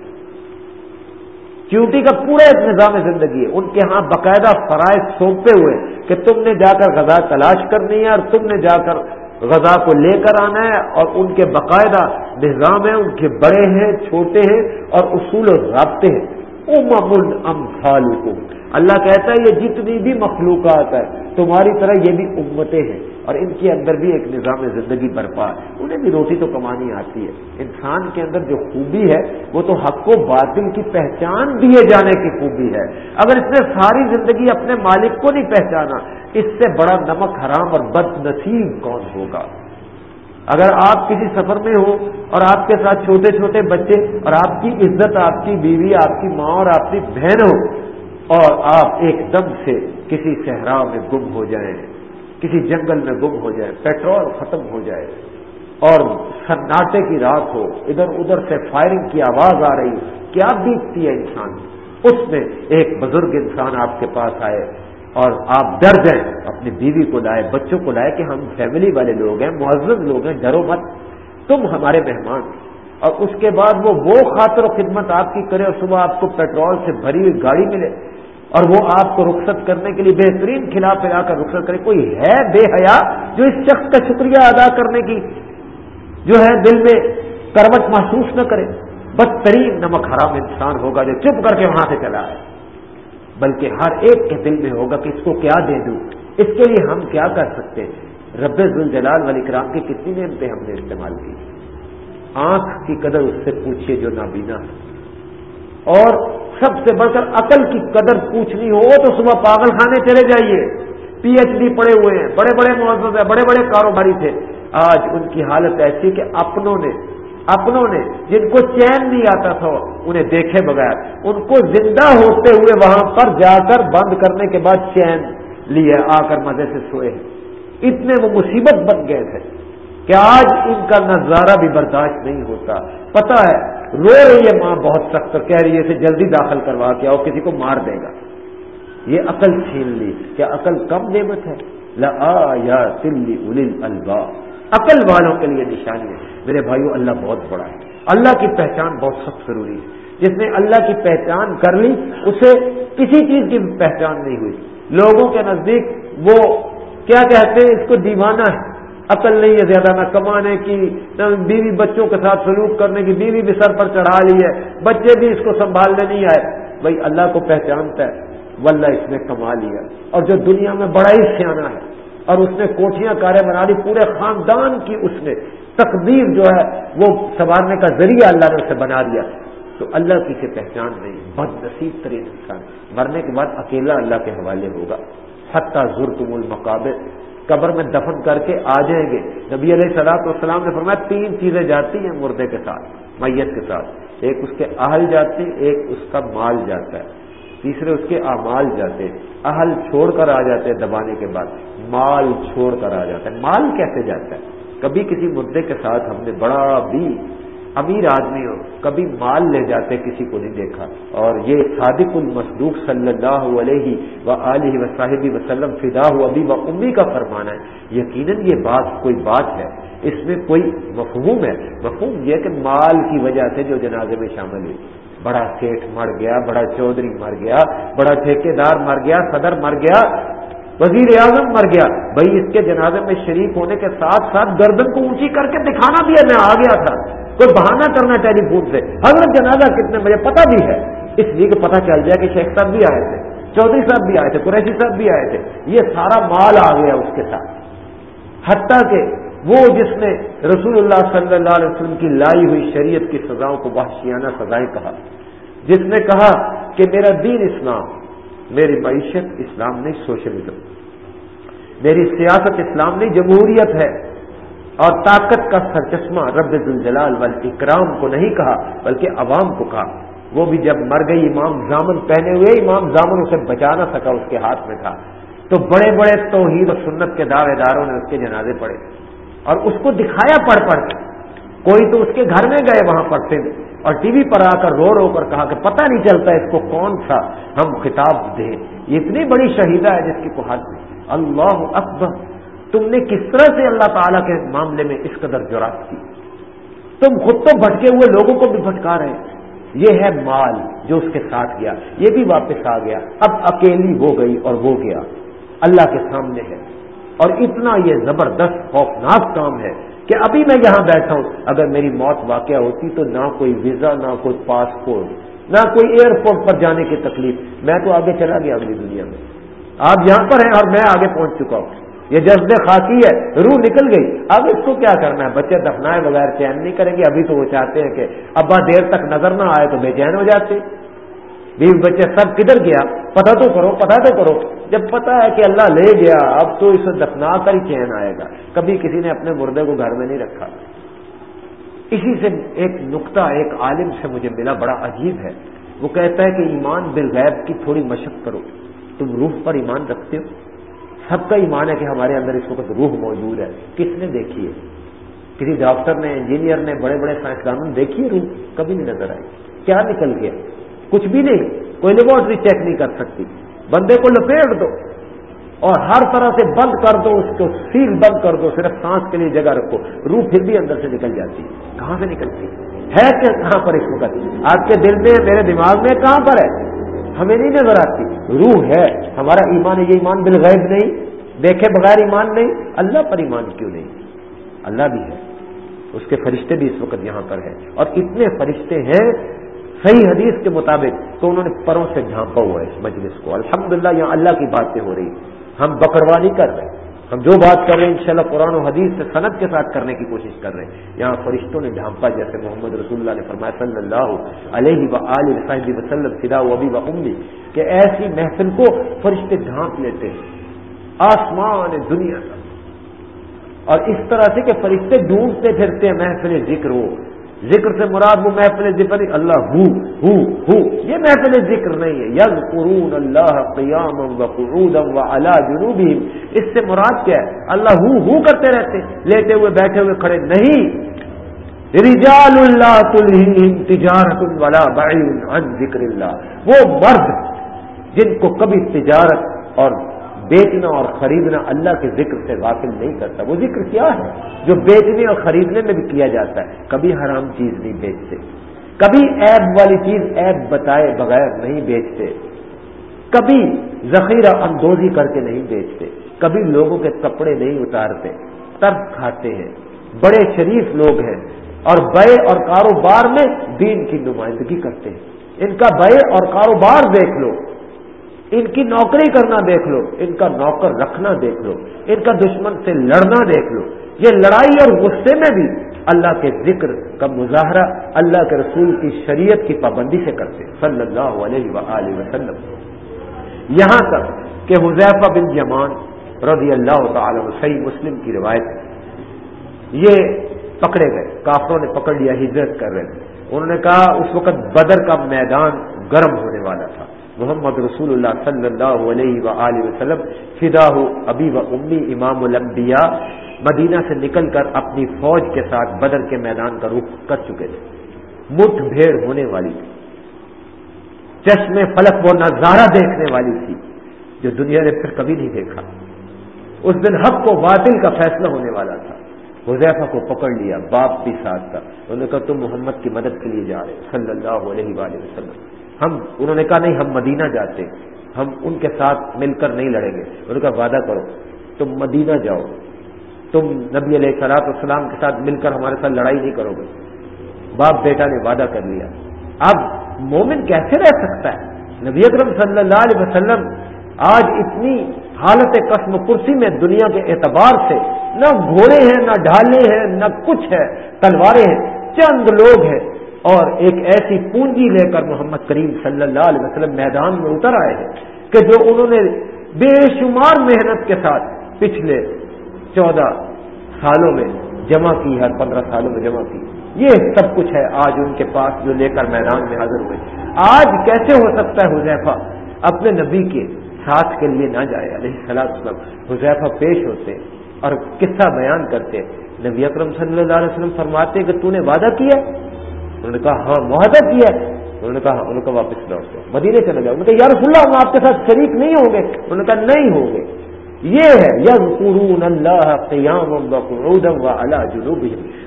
چیوٹی کا پورا ایک نظام زندگی ہے۔ ان کے ہاں باقاعدہ فرائض سونپے ہوئے کہ تم نے جا کر غذا تلاش کرنی ہے اور تم نے جا کر غذا کو لے کر آنا ہے اور ان کے باقاعدہ نظام ہیں، ان کے بڑے ہیں، چھوٹے ہیں اور اصول و ضابطے ہیں۔ امم الامثالکم۔ اللہ کہتا ہے یہ جتنی بھی مخلوقات ہے تمہاری طرح یہ بھی امتیں ہیں۔ اور ان کے اندر بھی ایک نظام زندگی برپا ہے۔ انہیں بھی روٹی تو کمانی آتی ہے۔ انسان کے اندر جو خوبی ہے، وہ تو حق و باطل کی پہچان دیے جانے کی خوبی ہے۔ اگر اس نے ساری زندگی اپنے مالک کو نہیں پہچانا، اس سے بڑا نمک حرام اور بد نصیب کون ہوگا؟ اگر آپ کسی سفر میں ہو اور آپ کے ساتھ چھوٹے چھوٹے بچے اور آپ کی عزت، آپ کی بیوی، آپ کی ماں اور آپ کی بہن ہو اور آپ ایک دم سے کسی صحرا میں گم ہو جائیں، کسی جنگل میں گم ہو جائیں، پیٹرول ختم ہو جائے اور سناٹے کی رات ہو، ادھر ادھر سے فائرنگ کی آواز آ رہی، کیا بیتتی ہے انسان؟ اس میں ایک بزرگ انسان آپ کے پاس آئے اور آپ ڈر جائیں، اپنی بیوی کو لائے، بچوں کو لائے کہ ہم فیملی والے لوگ ہیں معذر لوگ ہیں، ڈرو مت، تم ہمارے مہمان۔ اور اس کے بعد وہ وہ خاطر و خدمت آپ کی کرے، اور صبح آپ کو پیٹرول سے بھری ہوئی گاڑی ملے۔ اور وہ آپ کو رخصت کرنے کے لیے بہترین کھلا پلا کر رخصت کرے، کوئی ہے بے حیا جو اس شخص کا شکریہ ادا کرنے کی جو ہے دل میں کروٹ محسوس نہ کرے؟ بدترین نمک حرام انسان ہوگا جو چپ کر کے وہاں سے چلا ہے بلکہ ہر ایک کے دل میں ہوگا کہ اس کو کیا دے دوں؟ اس کے لیے ہم کیا کر سکتے ہیں؟ رب الجلال والی کرام کی کتنی نعمتیں ہم نے استعمال کی۔ آنکھ کی قدر اس سے پوچھیے جو نابینا ہے۔ اور سب سے بڑھ کر عقل کی قدر پوچھنی ہو تو صبح پاگل خانے چلے جائیے۔ پی ایچ ڈی پڑے ہوئے ہیں، بڑے بڑے معذر ہیں، بڑے بڑے کاروباری تھے۔ آج ان کی حالت ایسی کہ اپنوں نے اپنوں نے جن کو چین نہیں آتا تھا، انہیں دیکھے بغیر، ان کو زندہ ہوتے ہوئے وہاں پر جا کر بند کرنے کے بعد چین لیے آ کر مزے سے سوئے۔ اتنے وہ مصیبت بن گئے تھے۔ کہ آج ان کا نظارہ بھی برداشت نہیں ہوتا۔ پتا ہے، رو رہی ہے ماں بہت سخت کہہ رہی ہے اسے جلدی داخل کروا کے آؤ، کسی کو مار دے گا۔ یہ عقل چھین لی۔ کیا عقل کم نعمت ہے؟ لا یا تلی البا عقل والوں کے لیے نشانی ہے۔ میرے بھائیو، اللہ بہت بڑا ہے۔ اللہ کی پہچان بہت سخت ضروری ہے۔ جس نے اللہ کی پہچان کر لی، اسے کسی چیز کی پہچان نہیں ہوئی۔ لوگوں کے نزدیک وہ کیا کہتے ہیں؟ اس کو دیوانہ ہے۔ عقل نہیں ہے، زیادہ نہ کمانے کی، نہ بیوی بچوں کے ساتھ سلوک کرنے کی، بیوی بھی سر پر چڑھا لی ہے، بچے بھی اس کو سنبھالنے نہیں آئے۔ بھائی، اللہ کو پہچانتا ہے ولہ اس نے کما لیا۔ اور جو دنیا میں بڑا ہی سیاح ہے، اور اس نے کوٹیاں کاریں بنا لی، پورے خاندان کی اس نے تقدیر جو ہے، وہ سنوارنے کا ذریعہ اللہ نے اسے بنا دیا۔ تو اللہ کی سے پہچان نہیں بد نصیب ترین انسان۔ مرنے کے بعد اکیلا اللہ کے حوالے ہوگا۔ حتیٰ ضرور المقابل قبر میں دفن کر کے آ جائیں گے۔ نبی علیہ سلاط والسلام نے فرمایا، تین چیزیں جاتی ہیں مردے کے ساتھ، میت کے ساتھ۔ ایک اس کے اہل جاتے ایک اس کا مال جاتا ہے۔ تیسرے اس کے اعمال جاتے اہل چھوڑ کر آ جاتے ہیں دبانے کے بعد۔ مال چھوڑ کر آ جاتا ہے۔ مال کیسے جاتا ہے؟ کبھی کسی مردے کے ساتھ ہم نے بڑا بھی امیر آدمی ہو، کبھی مال لے جاتے، کسی کو نہیں دیکھا۔ اور یہ صادق المسدوق صلی اللہ علیہ و علیہ و صاحب وسلم فدا ابھی و امی کا فرمانا ہے۔ یقیناً یہ بات کوئی بات ہے۔ اس میں کوئی مفہوم ہے۔ مفہوم یہ کہ مال کی وجہ سے جو جنازے میں شامل ہے بڑا سیٹھ مر گیا، بڑا چودھری مر گیا، بڑا ٹھیکے دار مر گیا، صدر مر گیا، وزیر اعظم مر گیا۔ بھائی، اس کے جنازے میں شریک ہونے کے ساتھ ساتھ گردن کو اونچی کر کے دکھانا بھی ہے، میں آ گیا تھا۔ کوئی بہانہ کرنا ٹیلی فون سے۔ حضرت جنازہ کتنے بجے پتہ بھی ہے۔ اس لیے کہ پتہ چل جائے کہ شیخ صاحب بھی آئے تھے، چودھری صاحب بھی آئے تھے، قریشی صاحب بھی آئے تھے۔ یہ سارا مال آ گیا اس کے ساتھ۔ حتیٰ کہ وہ جس نے رسول اللہ صلی اللہ علیہ وسلم کی لائی ہوئی شریعت کی سزاؤں کو وحشیانہ سزائیں کہا، جس نے کہا کہ میرا دین اسلام، میری معیشت اسلام نہیں، سوشلزم۔ میری سیاست اسلام نہیں، جمہوریت ہے۔ اور طاقت کا سرچشمہ رب الجلال وال اکرام کو نہیں کہا، بلکہ عوام کو کہا۔ وہ بھی جب مر گئی امام زامن، پہنے ہوئے امام زامن اسے بچا نہ سکا، اس کے ہاتھ میں تھا۔ تو بڑے بڑے توحید و سنت کے دعوے داروں نے اس کے جنازے پڑے۔ اور اس کو دکھایا پڑھ پڑھ کے۔ کوئی تو اس کے گھر میں گئے وہاں پر سے اور ٹی وی پر آ کر رو رو کر کہا کہ پتہ نہیں چلتا اس کو کون سا ہم خطاب دیں یہ اتنی بڑی شہیدہ ہے جس کی کو حد اللہ اکبر۔ تم نے کس طرح سے اللہ تعالیٰ کے معاملے میں اس قدر جراث کی؟ تم خود تو بھٹکے ہوئے لوگوں کو بھی بھٹکا رہے ہیں۔ یہ ہے مال جو اس کے ساتھ گیا۔ یہ بھی واپس آ گیا۔ اب اکیلی ہو گئی اور وہ گیا۔ اللہ کے سامنے ہے۔ اور اتنا یہ زبردست خوفناک کام ہے کہ ابھی میں یہاں بیٹھا ہوں۔ اگر میری موت واقع ہوتی تو نہ کوئی ویزا، نہ کوئی پاسپورٹ، نہ کوئی ایئرپورٹ پر جانے کی تکلیف۔ میں تو آگے چلا گیا اگلی دنیا میں۔ آپ یہاں پر ہیں اور میں آگے پہنچ چکا ہوں۔ یہ جذب خاکی ہے، روح نکل گئی۔ اب اس کو کیا کرنا ہے؟ بچے دفنائے بغیر چین نہیں کریں گے۔ ابھی تو وہ چاہتے ہیں کہ ابا دیر تک نظر نہ آئے تو بے چین ہو جاتے۔ بیوی بچے سب کدھر گیا؟ پتہ تو کرو، پتہ تو کرو۔ جب پتا ہے کہ اللہ لے گیا، اب تو اسے دفنا کر ہی چین آئے گا۔ کبھی کسی نے اپنے مردے کو گھر میں نہیں رکھا۔ اسی سے ایک نقطہ، ایک عالم سے مجھے ملا، بڑا عجیب ہے۔ وہ کہتا ہے کہ ایمان بالغیب کی تھوڑی مشق کرو۔ تم روح پر ایمان رکھتے ہو؟ سب کا ایمان ہے کہ ہمارے اندر اس وقت روح موجود ہے۔ کس نے دیکھی ہے؟ کسی ڈاکٹر نے، انجینئر نے، بڑے بڑے سائنسدانوں نے دیکھی ہے روح؟ کبھی نہیں نظر آئی۔ کیا نکل گیا؟ کچھ بھی نہیں۔ کوئی لیبورٹری چیک نہیں کر سکتی۔ بندے کو لپیٹ دو۔ اور ہر طرح سے بند کر دو، اس کو سیل بند کر دو، صرف سانس کے لیے جگہ رکھو۔ روح پھر بھی اندر سے نکل جاتی ہے۔ کہاں سے نکلتی ہے کہ کہاں پر اس وقت؟ آپ کے دل میں، میرے دماغ میں کہاں پر ہے؟ ہمیں نہیں نظر آتی۔ روح ہے۔ ہمارا ایمان یہ ایمان بالغیب نہیں۔ دیکھے بغیر ایمان نہیں۔ اللہ پر ایمان کیوں نہیں؟ اللہ بھی ہے۔ اس کے فرشتے بھی اس وقت یہاں پر ہیں۔ اور اتنے فرشتے ہیں صحیح حدیث کے مطابق تو انہوں نے پروں سے جھانپا ہوا ہے اس مجلس کو۔ الحمدللہ، یہاں اللہ کی باتیں ہو رہی ہم بکروا کر رہے ہیں۔ ہم جو بات کر رہے ہیں انشاءاللہ قرآن و حدیث سے صنعت کے ساتھ کرنے کی کوشش کر رہے ہیں۔ یہاں فرشتوں نے ڈھانپا جیسے محمد رسول اللہ نے فرمایا صلی اللہ علیہ و علیہ وسلم فدا و ابی و امی کہ ایسی محفل کو فرشتے ڈھانپ لیتے ہیں۔ آسمان دنیا کا اور اس طرح سے کہ فرشتے ڈھونڈتے پھرتے ہیں محفل ذکر ہو ذکر سے مراد وہ محفل ذکر نہیں، اللہ ہو ہو ہو۔ یہ محفل ذکر نہیں ہے۔ یز قرون اللہ قیام و قرود و اللہ جنوبی اس سے مراد کیا ہے؟ اللہ ہو ہو کرتے رہتے لیتے ہوئے، بیٹھے ہوئے کھڑے نہیں۔ رجال اللہ تلہم تجارت ولا بعین عن ذکر اللہ۔ وہ مرد جن کو کبھی تجارت اور بیچنا اور خریدنا اللہ کے ذکر سے غافل نہیں کرتا۔ وہ ذکر کیا ہے؟ جو بیچنے اور خریدنے میں بھی کیا جاتا ہے۔ کبھی حرام چیز نہیں بیچتے۔ کبھی ایب والی چیز ایب بتائے بغیر نہیں بیچتے۔ کبھی ذخیرہ اندوزی کر کے نہیں بیچتے۔ کبھی لوگوں کے کپڑے نہیں اتارتے۔ ترک کھاتے ہیں۔ بڑے شریف لوگ ہیں۔ اور بے اور کاروبار میں دین کی نمائندگی کرتے ہیں۔ ان کا بے اور کاروبار دیکھ لو۔ ان کی نوکری کرنا دیکھ لو، ان کا نوکر رکھنا دیکھ لو، ان کا دشمن سے لڑنا دیکھ لو۔ یہ لڑائی اور غصے میں بھی اللہ کے ذکر کا مظاہرہ اللہ کے رسول کی شریعت کی پابندی سے کرتے صلی اللہ علیہ وآلہ وسلم۔ یہاں تک کہ حذیفہ بن جمان رضی اللہ تعالی صحیح مسلم کی روایت یہ پکڑے گئے، کافروں نے پکڑ لیا، ہجرت کر رہے تھے۔ انہوں نے کہا، اس وقت بدر کا میدان گرم ہونے والا تھا۔ محمد رسول اللہ صلی اللہ علیہ و وسلم فدا ہو ابھی و امی امام الانبیاء، مدینہ سے نکل کر اپنی فوج کے ساتھ بدر کے میدان کا رخ کر چکے تھے۔ مٹھ بھیڑ ہونے والی تھی۔ چشم فلک وہ نظارہ دیکھنے والی تھی جو دنیا نے پھر کبھی نہیں دیکھا۔ اس دن حق کو باطل کا فیصلہ ہونے والا تھا۔ حذیفہ کو پکڑ لیا، باپ بھی ساتھ تھا۔ انہوں نے کہا، تم محمد کی مدد کے لیے جا رہے صلی اللہ علیہ وآلہ وسلم۔ ہم، انہوں نے کہا نہیں، ہم مدینہ جاتے ہم ان کے ساتھ مل کر نہیں لڑیں گے۔ انہوں نے کہا وعدہ کرو، تم مدینہ جاؤ۔ تم نبی علیہ سلاط اسلام کے ساتھ مل کر ہمارے ساتھ لڑائی نہیں کرو گے۔ باپ بیٹا نے وعدہ کر لیا۔ اب مومن کیسے رہ سکتا ہے؟ نبی اکرم صلی اللہ علیہ وسلم آج اتنی حالت قسم کرسی میں دنیا کے اعتبار سے نہ گھوڑے ہیں، نہ ڈھالے ہیں، نہ کچھ ہے، تلواریں ہیں۔ چند لوگ ہیں۔ اور ایک ایسی پونجی لے کر محمد کریم صلی اللہ علیہ وسلم میدان میں اتر آئے ہیں کہ جو انہوں نے بے شمار محنت کے ساتھ پچھلے چودہ سالوں میں جمع کی، ہر پندرہ سالوں میں جمع کی۔ یہ سب کچھ ہے آج ان کے پاس جو لے کر میدان میں حاضر ہوئے۔ آج کیسے ہو سکتا ہے حذیفہ اپنے نبی کے ساتھ کے لیے نہ جائے؟ علیہ السلام حذیفہ پیش ہوتے اور قصہ بیان کرتے۔ نبی اکرم صلی اللہ علیہ وسلم فرماتے کہ تو نے وعدہ کیا انہوں نے کہا ہاں معاہدہ کیا ہے۔ انہوں نے کہا، انہوں نے واپس لوٹ گئے مدینے چلے جاؤ۔ انہوں نے کہا، یا رسول اللہ، ہم آپ کے ساتھ شریک نہیں ہوں گے۔ انہوں نے کہا، نہیں ہوں گے۔ یہ ہے یز قرون اللہ قیام و اللہ جنوب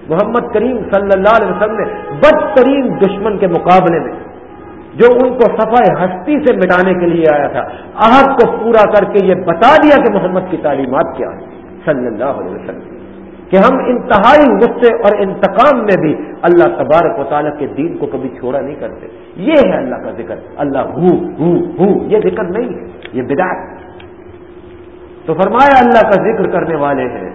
محمد کریم صلی اللہ علیہ وسلم نے بدترین دشمن کے مقابلے میں جو ان کو صفائی ہستی سے مٹانے کے لیے آیا تھا، عہد کو پورا کر کے یہ بتا دیا کہ محمد کی تعلیمات کیا ہے صلی اللہ علیہ وسلم۔ کہ ہم انتہائی غصے اور انتقام میں بھی اللہ تبارک و تعالیٰ کے دین کو کبھی چھوڑا نہیں کرتے۔ یہ ہے اللہ کا ذکر۔ اللہ ہو ہو ہو، یہ ذکر نہیں ہے، یہ بدعت۔ تو فرمایا اللہ کا ذکر کرنے والے ہیں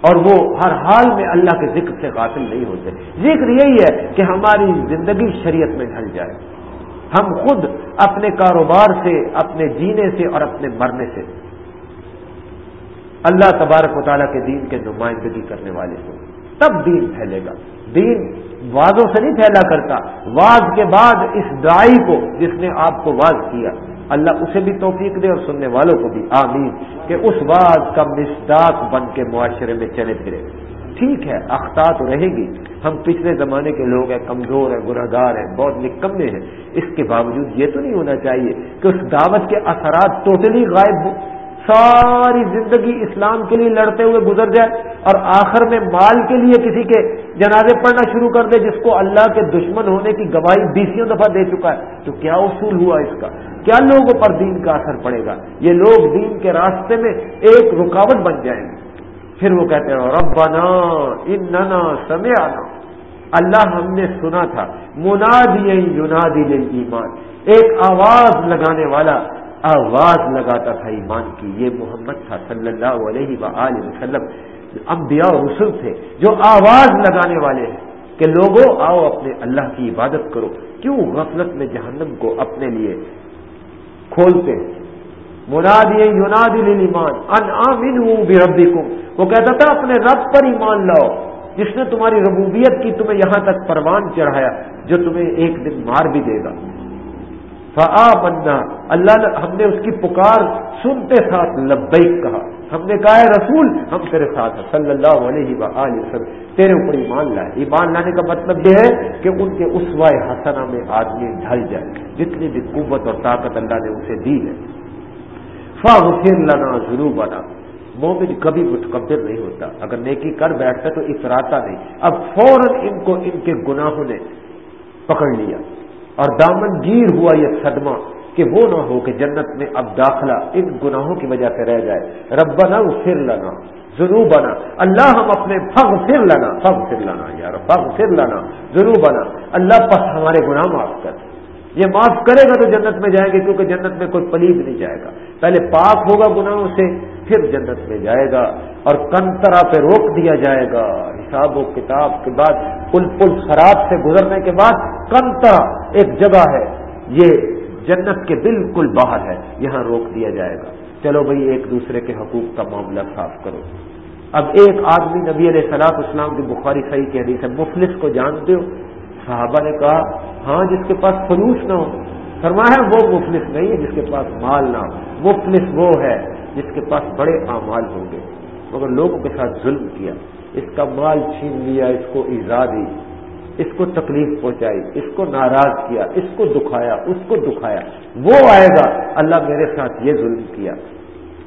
اور وہ ہر حال میں اللہ کے ذکر سے قاتل نہیں ہوتے۔ ذکر یہی ہے کہ ہماری زندگی شریعت میں ڈھل جائے۔ ہم خود اپنے کاروبار سے، اپنے جینے سے اور اپنے مرنے سے۔ اللہ تبارک و تعالیٰ کے دین کے نمائندگی کرنے والے ہوں۔ تب دین پھیلے گا۔ دین وازوں سے نہیں پھیلا کرتا۔ واز کے بعد اس دائی کو جس نے آپ کو واز کیا، اللہ اسے بھی توفیق دے اور سننے والوں کو بھی۔ آمین۔ کہ اس واز کا مصداق بن کے معاشرے میں چلے پھرے۔ ٹھیک ہے اختہ تو رہے گی۔ ہم پچھلے زمانے کے لوگ ہیں، کمزور ہیں گناہ ہیں، بہت نکمے ہیں۔ اس کے باوجود یہ تو نہیں ہونا چاہیے کہ اس دعوت کے اثرات ٹوٹلی غائب ہو ساری زندگی اسلام کے لیے لڑتے ہوئے گزر جائے اور آخر میں مال کے لیے کسی کے جنازے پڑھنا شروع کر دے جس کو اللہ کے دشمن ہونے کی گواہی بیسوں دفعہ دے چکا ہے، تو کیا اصول ہوا اس کا؟ کیا لوگوں پر دین کا اثر پڑے گا؟ یہ لوگ دین کے راستے میں ایک رکاوٹ بن جائیں گے۔ پھر وہ کہتے ہیں، ربنا اننا سمعنا۔ اللہ ہم نے سنا تھا، منادی یونادی ایمان ایک آواز لگانے والا آواز لگاتا تھا ایمان کی۔ یہ محمد تھا صلی اللہ علیہ وآلہ وسلم انبیاء و رسول تھے، جو آواز لگانے والے ہیں۔ کہ لوگوں، آؤ اپنے اللہ کی عبادت کرو۔ کیوں غفلت میں جہنم کو اپنے لیے کھولتے منادی یونادی ایمان ان آمین ہوں وہ کہتا تھا، اپنے رب پر ایمان لاؤ۔ جس نے تمہاری ربوبیت کی تمہیں یہاں تک پروان چڑھایا، جو تمہیں ایک دن مار بھی دے گا۔ فا بندہ، اللہ ہم نے اس کی پکار سنتے ساتھ لبیک کہا۔ ہم نے کہا ہے رسول، ہم تیرے ساتھ ہیں۔ صلی اللہ علیہ وسلم، تیرے اوپر ایمان لائے۔ ایمان لانے کا مطلب یہ ہے کہ ان کے اس وائے حسنا میں آدمی ڈھل جائے۔ جتنی بھی قوت اور طاقت اللہ نے اسے دی ہے۔ فا حسین لانا ضرور بنا مومن کبھی متکبر نہیں ہوتا۔ اگر نیکی کر بیٹھتا تو اتراتا نہیں۔ اب فوراً ان کو، ان کے گناہوں نے پکڑ لیا۔ اور دامن گیر ہوا یہ صدمہ کہ وہ نہ ہو کہ جنت میں اب داخلہ ان گناہوں کی وجہ سے رہ جائے۔ رب بنا پھر ضرور بنا اللہ ہم اپنے پھگ پھر لانا پھگ پھر لانا یار پھگ پھر لانا ضرور بنا اللہ پس ہمارے گناہ معاف کر۔ یہ معاف کرے گا تو جنت میں جائیں گے کیونکہ جنت میں کوئی پلیب نہیں جائے گا۔ پہلے پاک ہوگا گناہوں سے پھر جنت میں جائے گا اور کنترا پہ روک دیا جائے گا۔ حساب و کتاب کے بعد پل پل خراب سے گزرنے کے بعد کنترا ایک جگہ ہے۔ یہ جنت کے بالکل باہر ہے۔ یہاں روک دیا جائے گا۔ چلو بھائی، ایک دوسرے کے حقوق کا معاملہ صاف کرو۔ اب ایک آدمی نبی علیہ سلاط اسلام کی بخاری صحیح کہہ رہی ہے، مفلس کو جانتے ہو صحابہ نے کہا ہاں جس کے پاس فلوس نہ ہو۔ فرمایا، وہ مفلس نہیں ہے جس کے پاس مال نہ ہو۔ مفلس وہ ہے۔ جس کے پاس بڑے اعمال ہوں گے، مگر لوگوں کے ساتھ ظلم کیا، اس کا مال چھین لیا، اس کو ایزا دی، اس کو تکلیف پہنچائی، اس کو ناراض کیا، اس کو دکھایا، اس کو دکھایا۔ وہ آئے گا، اللہ میرے ساتھ یہ ظلم کیا۔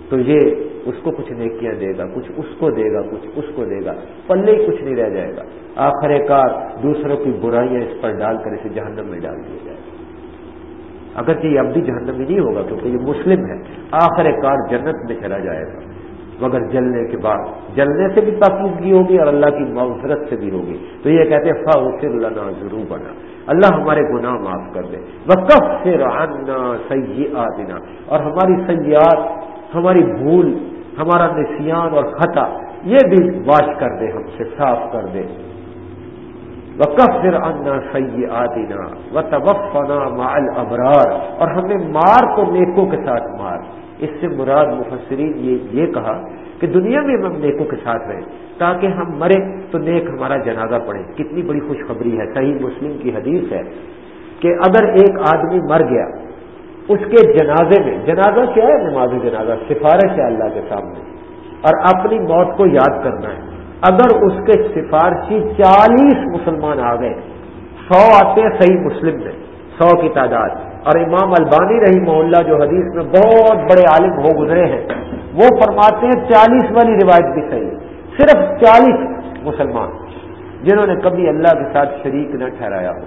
تو یہ اس کو کچھ نیکیاں دے گا، کچھ اس کو دے گا، کچھ اس کو دے گا۔ پلے ہی کچھ نہیں رہ جائے گا۔ آخر کار دوسروں کی برائیاں اس پر ڈال کر اسے جہنم میں ڈال دیا جائے گا اگرچہ یہ اب بھی جہنم میں نہیں ہوگا کیونکہ یہ مسلم ہے، آخر کار جنت میں چلا جائے گا۔ مگر جلنے کے بعد، جلنے سے بھی پاکیزگی ہوگی اور اللہ کی معذرت سے بھی ہوگی۔ تو یہ کہتے فا فر لنا ضرور بنا اللہ ہمارے گناہ معاف کر دے۔ وقف پھر آنا سیاح اور ہماری سیاحت ہماری بھول، ہمارا نسیان اور خطا، یہ بھی واش کر دے، ہم سے صاف کر دے۔ وکفر انا سی آدینا و توفنا مال ابرار اور ہمیں مار تو نیکوں کے ساتھ مار۔ اس سے مراد مفسرین یہ یہ کہا کہ دنیا میں ہم نیکوں کے ساتھ رہیں، تاکہ ہم مرے تو نیک ہمارا جنازہ پڑے۔ کتنی بڑی خوشخبری ہے، صحیح مسلم کی حدیث ہے کہ اگر ایک آدمی مر گیا، اس کے جنازے میں، جنازہ کیا ہے؟ نماز جنازہ، سفارش ہے اللہ کے سامنے۔ اور اپنی موت کو یاد کرنا ہے۔ اگر اس کے سفارشی چالیس مسلمان آ گئے، سو آتے ہیں صحیح مسلم میں، سو کی تعداد۔ اور امام البانی رہی محلہ جو حدیث میں بہت بڑے عالم ہو گزرے ہیں، وہ فرماتے ہیں چالیس والی روایت بھی صحیح صرف چالیس مسلمان، جنہوں نے کبھی اللہ کے ساتھ شریک نہ ٹھہرایا ہو۔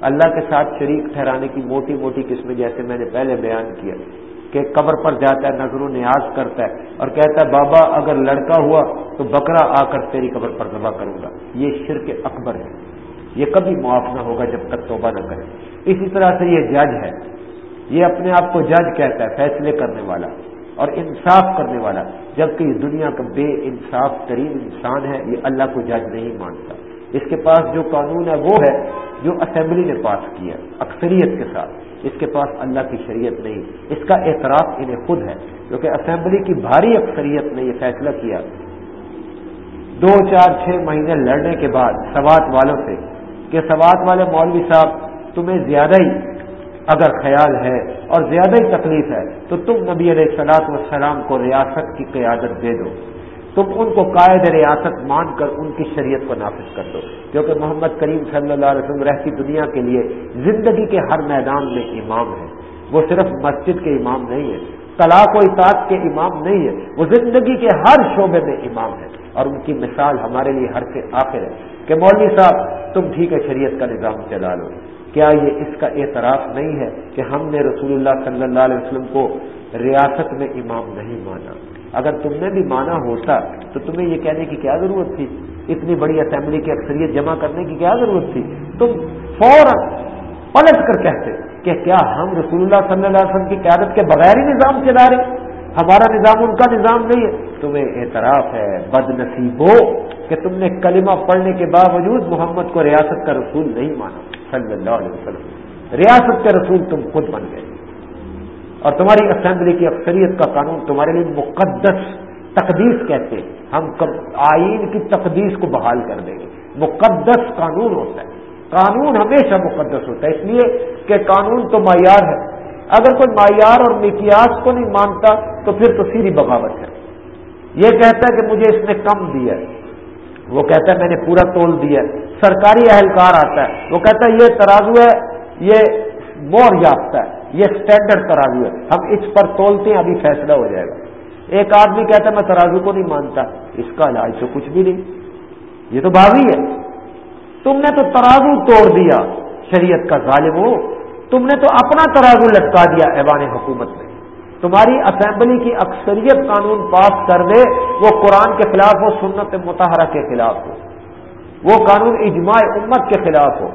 اللہ کے ساتھ شریک ٹھہرانے کی موٹی موٹی قسمیں جیسے میں نے پہلے بیان کیا۔ کہ قبر پر جاتا ہے، نظر و نیاز کرتا ہے اور کہتا ہے، بابا، اگر لڑکا ہوا تو بکرا آ کر تیری قبر پر ذبح کروں گا۔ یہ شرک اکبر ہے۔ یہ کبھی معاف نہ ہوگا جب تک توبہ نہ کرے۔ اسی طرح سے یہ جج ہے۔ یہ اپنے آپ کو جج کہتا ہے، فیصلے کرنے والا اور انصاف کرنے والا۔ جبکہ یہ دنیا کا بے انصاف ترین انسان ہے، یہ اللہ کو جج نہیں مانتا۔ اس کے پاس جو قانون ہے وہ ہے، جو اسمبلی نے پاس کیا، اکثریت کے ساتھ۔ اس کے پاس اللہ کی شریعت نہیں۔ اس کا اعتراف انہیں خود ہے، کیونکہ اسمبلی کی بھاری اکثریت نے یہ فیصلہ کیا۔ دو، چار، چھ مہینے لڑنے کے بعد سوات والوں سے کہ سوات والے مولوی صاحب، تمہیں زیادہ ہی اگر خیال ہے اور زیادہ ہی تکلیف ہے، تو تم نبی علیہ صلاحت والسلام کو ریاست کی قیادت دے دو۔ تم ان کو قائد ریاست مان کر ان کی شریعت کو نافذ کر دو۔ کیونکہ محمد کریم صلی اللہ علیہ وسلم رہتی دنیا کے لیے زندگی کے ہر میدان میں امام ہے وہ صرف مسجد کے امام نہیں ہے طلاق و اطاعت کے امام نہیں ہے وہ زندگی کے ہر شعبے میں امام ہے اور ان کی مثال ہمارے لیے ہر سے آخر ہے کہ مولوی صاحب، تم ٹھیک ہے، شریعت کا نظام چلا لو۔ کیا یہ اس کا اعتراف نہیں ہے کہ ہم نے رسول اللہ صلی اللہ علیہ وسلم کو ریاست میں امام نہیں مانا؟ اگر تم نے بھی مانا ہوتا تو تمہیں یہ کہنے کی کیا ضرورت تھی؟ اتنی بڑی اسمبلی کی اکثریت جمع کرنے کی کیا ضرورت تھی؟ تم فوراً پلٹ کر کہتے کہ کیا ہم رسول اللہ صلی اللہ علیہ وسلم کی قیادت کے بغیر ہی نظام چلا رہے ہمارا نظام ان کا نظام نہیں ہے۔ تمہیں اعتراف ہے بد نصیب ہو کہ تم نے کلمہ پڑھنے کے باوجود محمد کو ریاست کا رسول نہیں مانا۔ صلی اللہ علیہ وسلم۔ ریاست کے رسول تم خود بن گئے۔ اور تمہاری اسمبلی کی اکثریت کا قانون تمہارے لیے مقدس تقدیس کہتے ہیں ہم آئین کی تقدیس کو بحال کر دیں گے۔ مقدس قانون ہوتا ہے۔ قانون ہمیشہ مقدس ہوتا ہے۔ اس لیے کہ قانون تو معیار ہے۔ اگر کوئی معیار اور مکیاس کو نہیں مانتا تو پھر تو سیری بغاوت ہے۔ یہ کہتا ہے کہ مجھے اس نے کم دیا ہے۔ وہ کہتا ہے میں نے پورا تول دیا ہے۔ سرکاری اہلکار آتا ہے۔ وہ کہتا ہے یہ ترازو ہے، یہ مور یافتہ ہے۔ یہ اسٹینڈرڈ ترازو ہے۔ ہم اس پر تولتے ہیں، ابھی فیصلہ ہو جائے گا۔ ایک آدمی کہتا ہے، میں ترازو کو نہیں مانتا۔ اس کا علاج تو کچھ بھی نہیں۔ یہ تو بھاوی ہے۔ تم نے تو ترازو توڑ دیا، شریعت کا ظالم ہو۔ تم نے تو اپنا ترازو لٹکا دیا ایوان حکومت میں۔ تمہاری اسمبلی کی اکثریت قانون پاس کر دے، وہ قرآن کے خلاف ہو، سنت متحرہ کے خلاف ہو۔ وہ قانون اجماع امت کے خلاف ہو۔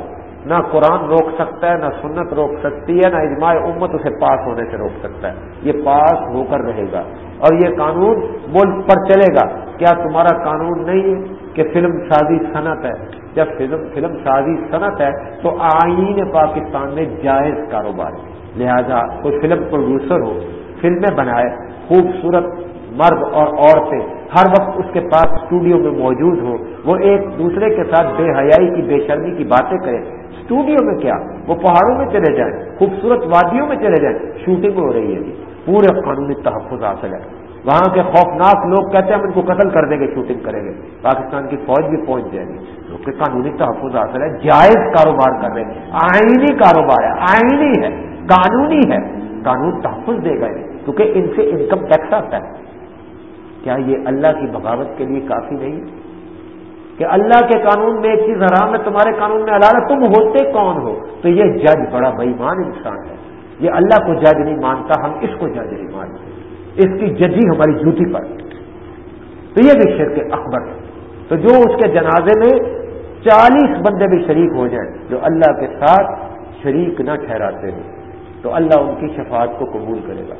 نہ قرآن روک سکتا ہے، نہ سنت روک سکتی ہے، نہ اجماع امت اسے پاس ہونے سے روک سکتا ہے۔ یہ پاس ہو کر رہے گا۔ اور یہ قانون ملک پر چلے گا۔ کیا تمہارا قانون نہیں ہے کہ فلم سازی صنعت ہے؟ جب فلم فلم سازی صنعت ہے تو آئین پاکستان میں جائز کاروبار ہے لہذا کوئی فلم پروڈیوسر ہو، فلمیں بنائے، خوبصورت مرد اور عورتیں ہر وقت اس کے پاس اسٹوڈیو میں موجود ہو وہ ایک دوسرے کے ساتھ بے حیائی کی، بے شرمی کی باتیں کریں۔ اسٹوڈیو میں کیا؟ وہ پہاڑوں میں چلے جائیں، خوبصورت وادیوں میں چلے جائیں۔ شوٹنگ ہو رہی ہے جی پورے قانونی تحفظ حاصل ہے۔ وہاں کے خوفناک لوگ کہتے ہیں ہم ان کو قتل کر دیں گے، شوٹنگ کریں گے۔ پاکستان کی فوج بھی پہنچ جائے گی۔ کیونکہ قانونی تحفظ حاصل ہے، جائز کاروبار کر رہے ہیں۔ آئینی کاروبار ہے، آئینی ہے، قانونی ہے۔ قانون تحفظ دے گا کیونکہ ان سے انکم ٹیکس آتا ہے۔ کیا یہ اللہ کی بغاوت کے لیے کافی نہیں؟ کہ اللہ کے قانون میں ایک چیز حرام ہے، تمہارے قانون میں ہے، تم ہوتے کون ہو؟ تو یہ جج بڑا بےمان انسان ہے۔ یہ اللہ کو جج نہیں مانتا، ہم اس کو جج نہیں مانتے۔ اس کی ججی ہماری جوتی پر۔ تو یہ بھی شرک اکبر ہے۔ تو جو اس کے جنازے میں چالیس بندے بھی شریک ہو جائیں، جو اللہ کے ساتھ شریک نہ ٹھہراتے ہو تو اللہ ان کی شفاعت کو قبول کرے گا۔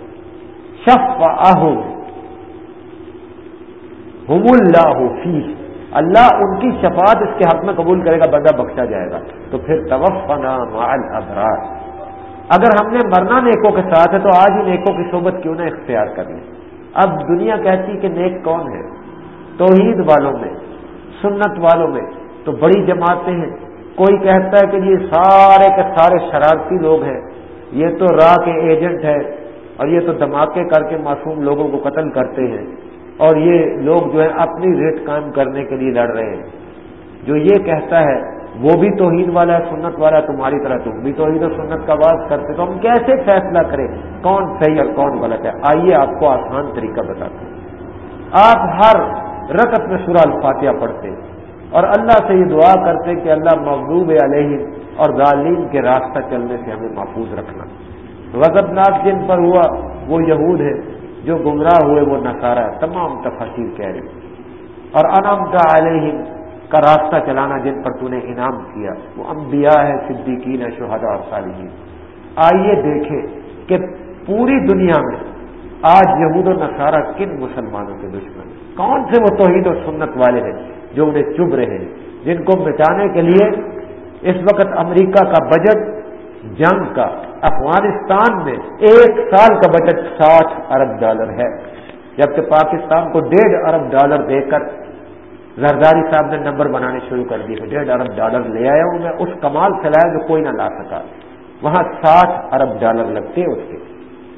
شف ہم اللہ فی. اللہ ان کی شفاعت اس کے حق میں قبول کرے گا، بندہ بخشا جائے گا۔ تو پھر توفنا مال ابرار اگر ہم نے مرنا نیکوں کے ساتھ ہے، تو آج ہی نیکوں کی صحبت کیوں نہ اختیار کر لیں۔ اب دنیا کہتی کہ نیک کون ہے؟ توحید والوں میں، سنت والوں میں۔ تو بڑی جماعتیں ہیں۔ کوئی کہتا ہے کہ یہ سارے کے سارے شرارتی لوگ ہیں۔ یہ تو راہ کے ایجنٹ ہے اور یہ تو دھماکے کر کے معصوم لوگوں کو قتل کرتے ہیں۔ اور یہ لوگ جو ہے اپنی ریٹ قائم کرنے کے لیے لڑ رہے ہیں۔ جو یہ کہتا ہے، وہ بھی توحید والا ہے، سنت والا ہے تمہاری طرح تم بھی توحید و سنت کا آواز کرتے تو ہم کیسے فیصلہ کریں؟ کون صحیح اور کون غلط ہے؟ آئیے آپ کو آسان طریقہ بتاتے ہیں۔ آپ ہر رقط میں سورہ الفاتحہ پڑھتے اور اللہ سے یہ دعا کرتے کہ اللہ محبوب علیہ اور غالین کے راستہ چلنے سے ہمیں محفوظ رکھنا۔ غضب ناک جن پر ہوا، وہ یہود ہے جو گمراہ ہوئے وہ نسارا تمام تفاصیر کہہ رہے اور انم کا علیہ کا راستہ چلانا جن پر تو نے انعام کیا، وہ انبیاء ہے صدیقین ہے شہدا اور صالحین۔ آئیے دیکھیں کہ پوری دنیا میں آج یہود و نصارہ کن مسلمانوں کے دشمن کون سے وہ توحید و سنت والے ہیں جو انہیں چب رہے ہیں؟ جن کو مٹانے کے لیے اس وقت امریکہ کا بجٹ جنگ کا افغانستان میں ایک سال کا بجٹ ساٹھ ارب ڈالر ہے۔ جبکہ پاکستان کو ڈیڑھ ارب ڈالر دے کر زرداری صاحب نے نمبر بنانے شروع کر دیے۔ ڈیڑھ ارب ڈالر لے آیا ہوں میں، اس کمال سے لایا جو کوئی نہ لا سکا۔ وہاں ساٹھ ارب ڈالر لگتے اس کے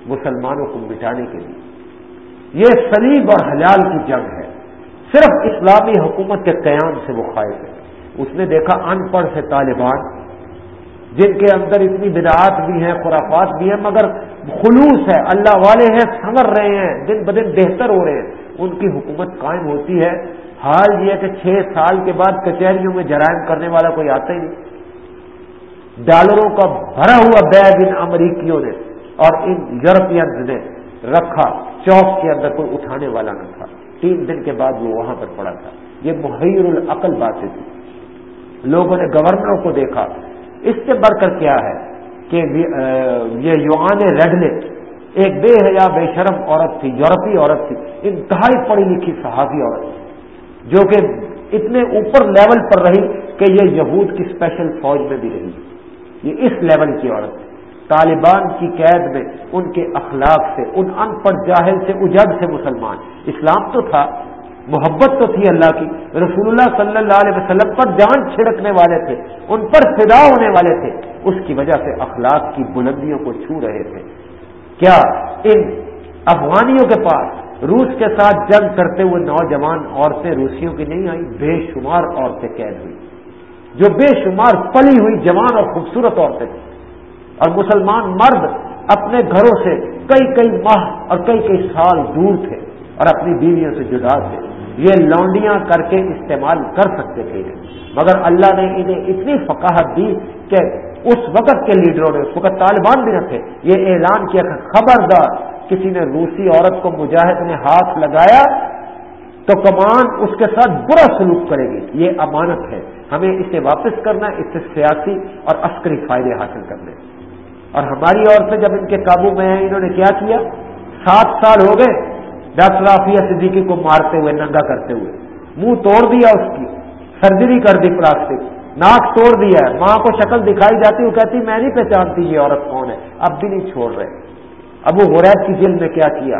مسلمانوں کو مٹانے کے لیے۔ یہ سلیب اور حلال کی جنگ ہے۔ صرف اسلامی حکومت کے قیام سے وہ خواہش ہے۔ اس نے دیکھا ان پڑھ سے طالبان جن کے اندر اتنی بدعات بھی ہیں، خرافات بھی ہیں، مگر خلوص ہے، اللہ والے ہیں سمر رہے ہیں، دن بدن بہتر ہو رہے ہیں۔ ان کی حکومت قائم ہوتی ہے۔ حال یہ کہ چھ سال کے بعد کچہریوں میں جرائم کرنے والا کوئی آتا ہی نہیں۔ ڈالروں کا بھرا ہوا بیگ ان امریکیوں نے اور ان یورپینز نے رکھا۔ چوک کے اندر کوئی اٹھانے والا نہ تھا۔ تین دن کے بعد وہ وہاں پر پڑا تھا۔ یہ محیر العقل باتیں تھی لوگوں نے گورنروں کو دیکھا۔ اس سے بڑھ کر کیا ہے کہ یہ یوان ریڈلٹ ایک بے حیا، بے شرم عورت تھی یورپی عورت تھی، انتہائی پڑھی لکھی صحافی عورت تھی، جو کہ اتنے اوپر لیول پر رہی کہ یہ یہود کی اسپیشل فوج میں بھی رہی۔ یہ اس لیول کی عورت تھی۔ طالبان کی قید میں ان کے اخلاق سے، ان ان پڑھ جاہل سے اجب سے مسلمان۔ اسلام تو تھا محبت تو تھی اللہ کی۔ رسول اللہ صلی اللہ علیہ وسلم پر جان چھڑکنے والے تھے، ان پر فدا ہونے والے تھے۔ اس کی وجہ سے اخلاق کی بلندیوں کو چھو رہے تھے۔ کیا ان افغانیوں کے پاس روس کے ساتھ جنگ کرتے ہوئے نوجوان عورتیں روسیوں کی نہیں آئی بے شمار عورتیں قید ہوئی جو بے شمار پلی ہوئی جوان اور خوبصورت عورتیں تھیں۔ اور مسلمان مرد اپنے گھروں سے کئی کئی ماہ اور کئی کئی سال دور تھے۔ اور اپنی بیویوں سے جدا تھے۔ یہ لونڈیاں کر کے استعمال کر سکتے تھے۔ مگر اللہ نے انہیں اتنی فقاہت دی کہ اس وقت کے لیڈروں نے، اس وقت طالبان بھی نہ تھے، یہ اعلان کیا کہ خبردار، کسی نے روسی عورت کو مجاہد نے ہاتھ لگایا تو کمان اس کے ساتھ برا سلوک کرے گی۔ یہ امانت ہے۔ ہمیں اسے واپس کرنا اس سے سیاسی اور عسکری فائدے حاصل کرنے۔ اور ہماری عورتیں جب ان کے قابو میں ہیں انہوں نے کیا کیا؟ سات سال ہو گئے ڈاکٹر عافیہ صدیقی کو مارتے ہوئے، ننگا کرتے ہوئے۔ منہ توڑ دیا اس کی، سرجری کر دی پلاسٹک۔ ناک توڑ دیا ہے۔ ماں کو شکل دکھائی جاتی، وہ کہتی، میں نہیں پہچانتی یہ عورت کون ہے۔ اب بھی نہیں چھوڑ رہے۔ ابو غریب کی جلد میں کیا کیا؟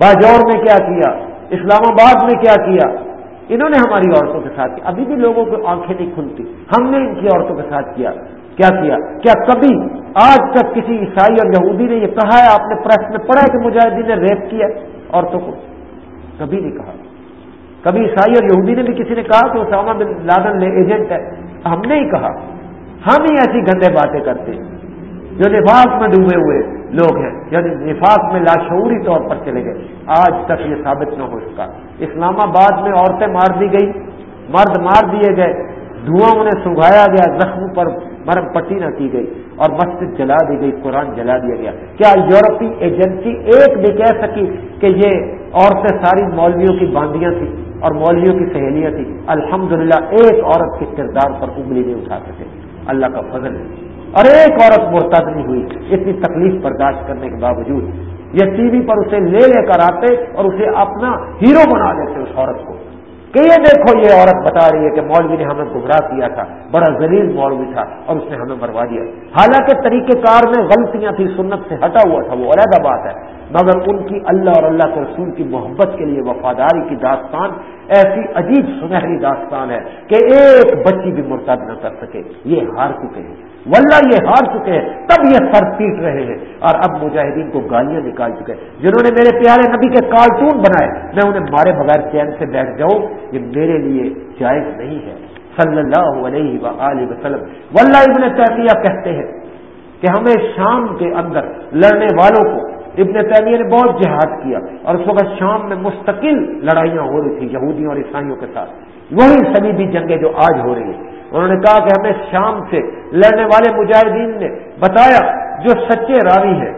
باجور میں کیا کیا؟ اسلام آباد میں کیا کیا؟ انہوں نے ہماری عورتوں کے ساتھ کیا۔ ابھی بھی لوگوں کی آنکھیں نہیں کھلتی۔ ہم نے ان کی عورتوں کے ساتھ کیا۔ کیا کیا؟ کیا کبھی آج تک کسی عیسائی اور یہودی نے یہ کہا ہے؟ آپ نے پریس میں پڑھا ہے کہ مجاہدین نے ریپ کیا عورتوں کو۔ کبھی نہیں کہا۔ کبھی عیسائی اور یہودی نے بھی کسی نے کہا کہ اسامہ بن لادن نے ایجنٹ ہے۔ ہم نے ہی کہا۔ ہم ہی ایسی گندے باتیں کرتے ہیں۔ جو نفاق میں ڈوبے ہوئے لوگ ہیں یعنی نفاق میں لاشعوری طور پر چلے گئے۔ آج تک یہ ثابت نہ ہو سکا۔ اسلام آباد میں عورتیں مار دی گئی مرد مار دیے گئے۔ دھواں انہیں سنگھایا گیا۔ زخم پر مرم پٹی نہ کی گئی اور مسجد جلا دی گئی، قرآن جلا دیا گیا۔ کیا یورپی ایجنسی ایک بھی کہہ سکی کہ یہ عورتیں ساری مولویوں کی باندیاں تھیں اور مولویوں کی سہیلیاں تھیں؟ الحمدللہ، ایک عورت کے کردار پر انگلی نہیں اٹھا سکے۔ اللہ کا فضل ہے۔ اور ایک عورت محتاط نہیں ہوئی۔ اتنی تکلیف برداشت کرنے کے باوجود یہ ٹی وی پر اسے لے لے کر آتے اور اسے اپنا ہیرو بنا دیتے اس عورت کو۔ کہ یہ دیکھو، یہ عورت بتا رہی ہے کہ مولوی نے ہمیں گمراہ کیا تھا، بڑا ذلیل مولوی تھا اور اس نے ہمیں مروا دیا۔ حالانکہ طریقہ کار میں غلطیاں تھیں، سنت سے ہٹا ہوا تھا، وہ علیحدہ بات ہے۔ مگر ان کی اللہ اور اللہ کے رسول کی محبت کے لیے وفاداری کی داستان ایسی عجیب سنہری داستان ہے کہ ایک بچی بھی مرتب نہ کر سکے۔ یہ ہار چکے ہیں۔ واللہ یہ ہار چکے ہیں۔ تب یہ سر پیٹ رہے ہیں۔ اور اب مجاہدین کو گالیاں نکال چکے ہیں۔ جنہوں نے میرے پیارے نبی کے کارٹون بنائے، میں انہیں مارے بغیر چین سے بیٹھ جاؤں، یہ میرے لیے جائز نہیں ہے۔ صلی اللہ علیہ وآلہ وسلم۔ واللہ ابن تیمیہ کہتے ہیں کہ ہمیں شام کے اندر لڑنے والوں کو ابن تیمیہ نے بہت جہاد کیا اور اس وقت شام میں مستقل لڑائیاں ہو رہی تھیں یہودیوں اور عیسائیوں کے ساتھ۔ وہی سبھی بھی جنگیں جو آج ہو رہی ہیں۔ انہوں نے کہا کہ ہمیں شام سے لڑنے والے مجاہدین نے بتایا جو سچے راوی ہیں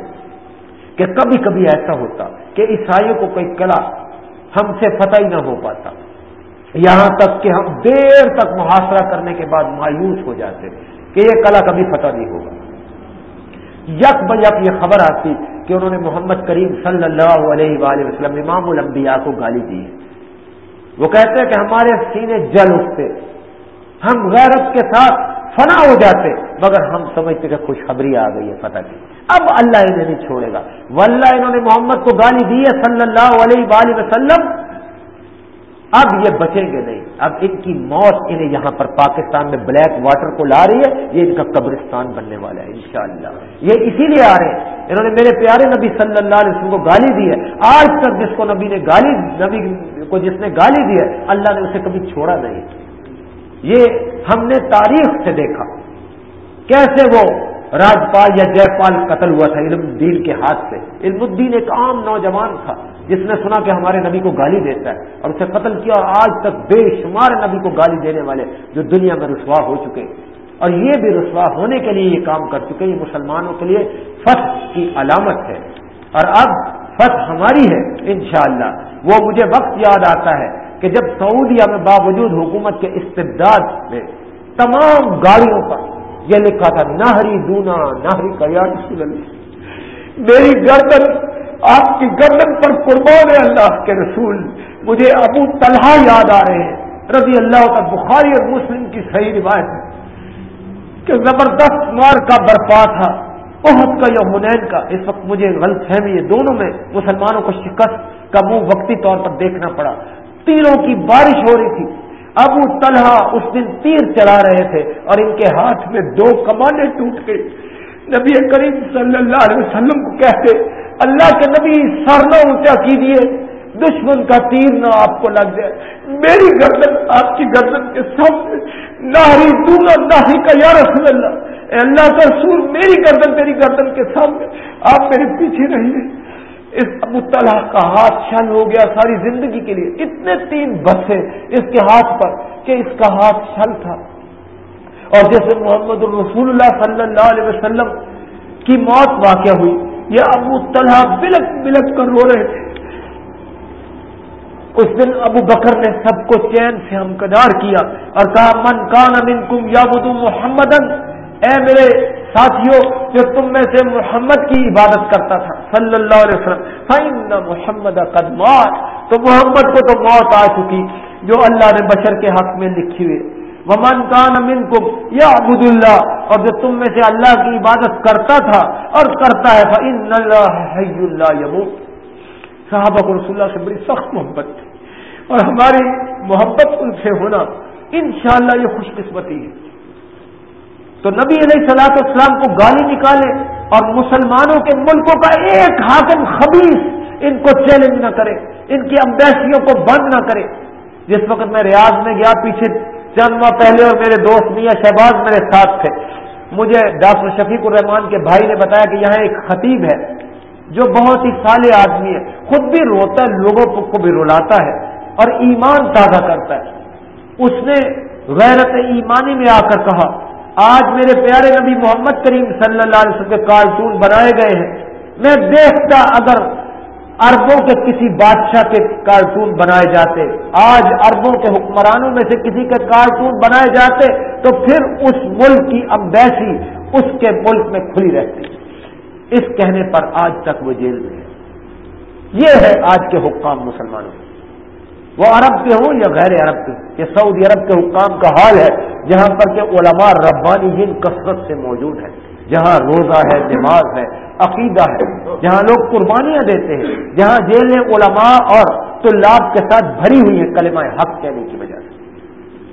کہ کبھی کبھی ایسا ہوتا کہ عیسائیوں کو کوئی کلا ہم سے فتح ہی نہ ہو پاتا۔ یہاں تک کہ ہم دیر تک محاصرہ کرنے کے بعد مایوس ہو جاتے کہ یہ کلا کبھی فتح نہیں ہوگا۔ یک یک یہ خبر آتی کہ انہوں نے محمد کریم صلی اللہ علیہ وآلہ وسلم، امام الانبیاء کو گالی دی۔ ہے وہ کہتے ہیں کہ ہمارے سینے جل اٹھتے، ہم غیرت کے ساتھ فنا ہو جاتے، مگر ہم سمجھتے کہ خوشخبری آ گئی ہے فتح کی اب اللہ انہیں نہیں چھوڑے گا۔ واللہ انہوں نے محمد کو گالی دی ہے صلی اللہ علیہ وآلہ وسلم اب یہ بچیں گے نہیں۔ اب ان کی موت انہیں یہاں پر پاکستان میں بلیک واٹر کو لا رہی ہے، یہ ان کا قبرستان بننے والا ہے، انشاءاللہ۔ یہ اسی لیے آ رہے ہیں۔ انہوں نے میرے پیارے نبی صلی اللہ علیہ وسلم کو گالی دی ہے۔ آج تک جس کو نبی نے گالی، نبی کو جس نے گالی دی ہے، اللہ نے اسے کبھی چھوڑا نہیں۔ یہ ہم نے تاریخ سے دیکھا۔ کیسے وہ راجپال یا جے پال قتل ہوا تھا علم الدین کے ہاتھ سے۔ علم الدین ایک عام نوجوان تھا۔ جس نے سنا کہ ہمارے نبی کو گالی دیتا ہے اور اسے قتل کیا اور آج تک بے شمار نبی کو گالی دینے والے جو دنیا میں رسوا ہو چکے اور یہ بھی رسوا ہونے کے لیے یہ کام کر چکے یہ مسلمانوں کے لیے فتح کی علامت ہے۔ اور اب فتح ہماری ہے، انشاءاللہ۔ وہ مجھے وقت یاد آتا ہے کہ جب سعودیہ میں باوجود حکومت کے استبداد میں تمام گاڑیوں پر یہ لکھا تھا، نہری دونا، نہری کا میری گردن آپ کی گردن پر قربان ہے اللہ کے رسول، مجھے ابو طلحہ یاد آ رہے ہیں۔ رضی اللہ کا بخاری اور مسلم کی صحیح روایت ہے کہ زبردست مار کا برپا تھا۔ بہت کا یا حنین کا، اس وقت مجھے غلط فہمی ہے۔ دونوں میں مسلمانوں کو شکست کا منہ وقتی طور پر دیکھنا پڑا۔ تیروں کی بارش ہو رہی تھی۔ ابو طلحہ اس دن تیر چلا رہے تھے اور ان کے ہاتھ میں دو کمانے ٹوٹ گئے نبی کریم صلی اللہ علیہ وسلم کو کہتے، اللہ کے نبی سر نہ اونچا کیجیے دشمن کا تیر نہ آپ کو لگ جائے۔ میری گردن، آپ کی گردن کے سامنے نہری دونوں نہری کا یا رسول اللہ۔ اے اللہ کا رسول، میری گردن میری گردن کے سامنے۔ آپ میرے پیچھے رہیے۔ اس ابو طلح کا ہاتھ شل ہو گیا ساری زندگی کے لیے۔ اتنے تین بسے اس کے ہاتھ پر کہ اس کا ہاتھ شل تھا۔ اور جیسے محمد الرسول اللہ صلی اللہ علیہ وسلم کی موت واقع ہوئی، یہ ابو طلحہ بلک بلک کر رو رہے تھے۔ اس دن ابو بکر نے سب کو چین سے ہمکدار کیا اور کہا، من کان امن کم یا بدو محمد اے میرے ساتھیوں جو تم میں سے محمد کی عبادت کرتا تھا، صلی اللہ علیہ وسلم محمد قدمات تو محمد کو تو موت آ چکی، جو اللہ نے بشر کے حق میں لکھی ہوئی۔ ومن کان امن کو یا ابود اللہ اور جو تم میں سے اللہ کی عبادت کرتا تھا اور کرتا ہے فن اللہ اللہ صحابہ کو رسول اللہ سے بڑی سخت محبت تھی۔ اور ہماری محبت ان سے ہونا انشاءاللہ یہ خوش قسمتی ہے۔ تو نبی علیہ سلاط اسلام کو گالی نکالے اور مسلمانوں کے ملکوں کا ایک حاکم خبیص ان کو چیلنج نہ کرے، ان کی امبیسیوں کو بند نہ کرے۔ جس وقت میں ریاض میں گیا، پیچھے چند ماہ پہلے اور میرے دوست میاں شہباز میرے ساتھ تھے۔ مجھے ڈاکٹر شفیق الرحمان کے بھائی نے بتایا کہ یہاں ایک خطیب ہے جو بہت ہی سالے آدمی ہے۔ خود بھی روتا ہے، لوگوں کو بھی رلاتا ہے اور ایمان تازہ کرتا ہے۔ اس نے غیرت ایمانی میں آ کر کہا، آج میرے پیارے نبی محمد کریم صلی اللہ علیہ وسلم کے کارٹون بنائے گئے ہیں۔ میں دیکھتا اگر اربوں کے کسی بادشاہ کے کارٹون بنائے جاتے، آج اربوں کے حکمرانوں میں سے کسی کے کارٹون بنائے جاتے، تو پھر اس ملک کی امبیسی اس کے ملک میں کھلی رہتی۔ اس کہنے پر آج تک وہ جیل میں ہے۔ یہ ہے آج کے حکام مسلمانوں۔ وہ عرب کے ہوں یا غیر عرب کے؟ یہ سعودی عرب کے حکام کا حال ہے، جہاں پر کہ علماء ربانی ہند کثرت سے موجود ہیں، جہاں روزہ ہے، نماز ہے عقیدہ ہے۔ جہاں لوگ قربانیاں دیتے ہیں، جہاں جیلیں علماء اور طلاب کے ساتھ بھری ہوئی ہیں کلمہ حق کہنے کی وجہ سے۔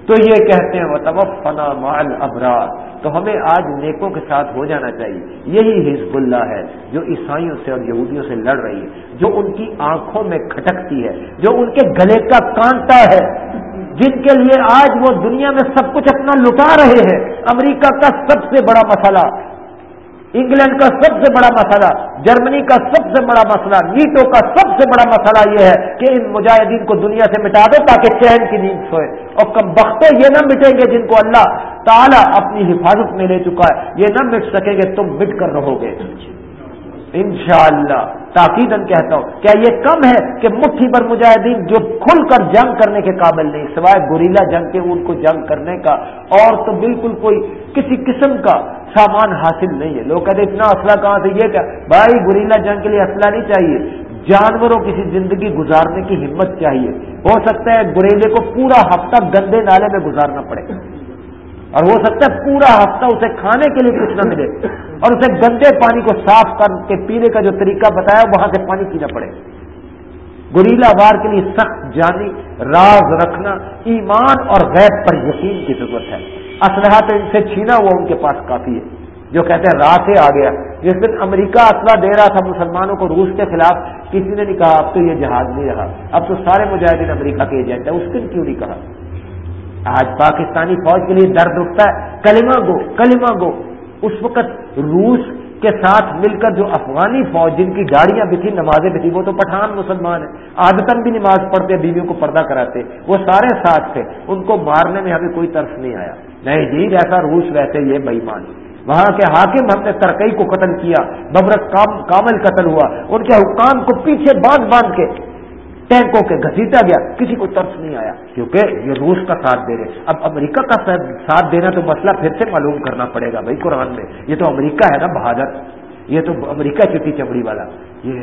تو یہ کہتے ہیں وہ فنا مال ابرار تو ہمیں آج نیکوں کے ساتھ ہو جانا چاہیے۔ یہی حزب اللہ ہے جو عیسائیوں سے اور یہودیوں سے لڑ رہی ہے، جو ان کی آنکھوں میں کھٹکتی ہے، جو ان کے گلے کا کانٹا ہے۔ جن کے لیے آج وہ دنیا میں سب کچھ اپنا لٹا رہے ہیں۔ امریکہ کا سب سے بڑا مسئلہ انگلینڈ کا سب سے بڑا مسئلہ، جرمنی کا سب سے بڑا مسئلہ، نیٹو کا سب سے بڑا مسئلہ یہ ہے کہ ان مجاہدین کو دنیا سے مٹا دو تاکہ چین کی نیند سوئے۔ اور کم بختے یہ نہ مٹیں گے جن کو اللہ تعالیٰ اپنی حفاظت میں لے چکا ہے۔ یہ نہ مٹ سکیں گے، تم مٹ کر رہو گے۔ انشاءاللہ، تاکید کہتا ہوں، کیا یہ کم ہے کہ مٹھی پر مجاہدین جو کھل کر جنگ کرنے کے قابل نہیں، سوائے گوریلا جنگ کے ان کو جنگ کرنے کا، اور تو بالکل کوئی کسی قسم کا سامان حاصل نہیں ہے۔ لوگ کہتے اتنا اسلحہ کہاں سے، یہ کہ بھائی، گوریلا جنگ کے لیے اسلحہ نہیں چاہیے۔ جانوروں کسی زندگی گزارنے کی ہمت چاہیے۔ ہو سکتا ہے گوریلے کو پورا ہفتہ گندے نالے میں گزارنا پڑے۔ اور ہو سکتا ہے پورا ہفتہ اسے کھانے کے لیے کچھ نہ ملے اور اسے گندے پانی کو صاف کر کے پینے کا جو طریقہ بتایا وہاں سے پانی پینا پڑے۔ گریلا وار کے لیے سخت جانی، راز رکھنا، ایمان اور غیب پر یقین کی ضرورت ہے۔ اسلحہ تو ان سے چھینا ہوا ان کے پاس کافی ہے۔ جو کہتے ہیں راہ سے آ گیا۔ جس دن امریکہ اسلحہ دے رہا تھا مسلمانوں کو روس کے خلاف، کسی نے نہیں کہا، اب تو یہ جہاز نہیں رہا۔ اب تو سارے مجاہدین امریکہ کے ایجنٹ ہیں، اس دن کیوں نہیں کہا؟ آج پاکستانی فوج کے لیے درد اٹھتا ہے۔ کلمہ گو کلمہ گو۔ اس وقت روس کے ساتھ مل کر جو افغانی فوج جن کی گاڑیاں بھی تھی نمازیں بھی تھی وہ تو پٹھان مسلمان ہیں۔ آدتن بھی نماز پڑھتے، بیویوں کو پردہ کراتے۔ وہ سارے ساتھ تھے۔ ان کو مارنے میں ہمیں کوئی طرف نہیں آیا۔ نہیں جی جیسا روس ویسے یہ بےمان وہاں کے حاکم ہم نے ترکئی کو قتل کیا۔ ببرک کامل قتل ہوا۔ ان کے حکام کو پیچھے باندھ باندھ کے ٹینکوں کے گھسیٹا گیا، کسی کو ترس نہیں آیا۔ کیونکہ یہ روس کا ساتھ دے رہے اب امریکہ کا ساتھ دینا تو مسئلہ پھر سے معلوم کرنا پڑے گا بھائی قرآن میں۔ یہ تو امریکہ ہے نا بہادر۔ یہ تو امریکہ چٹی چمڑی والا۔ یہ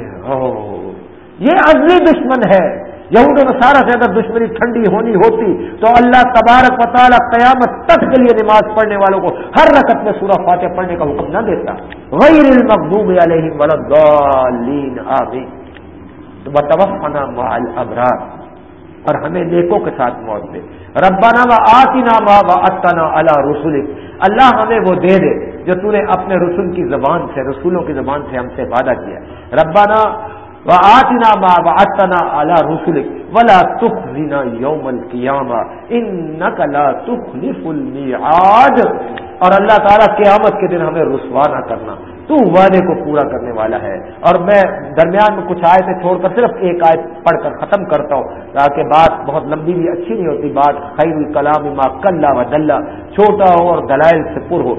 یہ اصلی دشمن ہے۔ یہود سارا سے اگر دشمنی ٹھنڈی ہونی ہوتی تو اللہ تبارک و تعالی قیامت تک کے لیے نماز پڑھنے والوں کو ہر رقط میں سورہ فاتح پڑھنے کا حکم نہ دیتا۔ غیر المغضوب علیہم ولا الضالین آمین۔ توفنا مع الابرار اور ہمیں نیکوں کے ساتھ موت دے۔ ربنا و آتنا ما و اتنا اللہ رسول اللہ ہمیں وہ دے دے جو تو نے اپنے رسول کی زبان سے، رسولوں کی زبان سے ہم سے وعدہ کیا۔ ربنا و آتنا ما و اتنا اللہ رسول ولا تخزنا یوم القیامہ انک لا تخلف المیعاد اور اللہ تعالیٰ قیامت کے دن ہمیں رسوا نہ کرنا. تو وعدے کو پورا کرنے والا ہے. اور میں درمیان میں کچھ آیتیں چھوڑ کر صرف ایک آیت پڑھ کر ختم کرتا ہوں. تاکہ بات بہت لمبی بھی اچھی نہیں ہوتی. بات خیر الکلام ما کلّا و دلہ چھوٹا ہو اور دلائل سے پر ہو.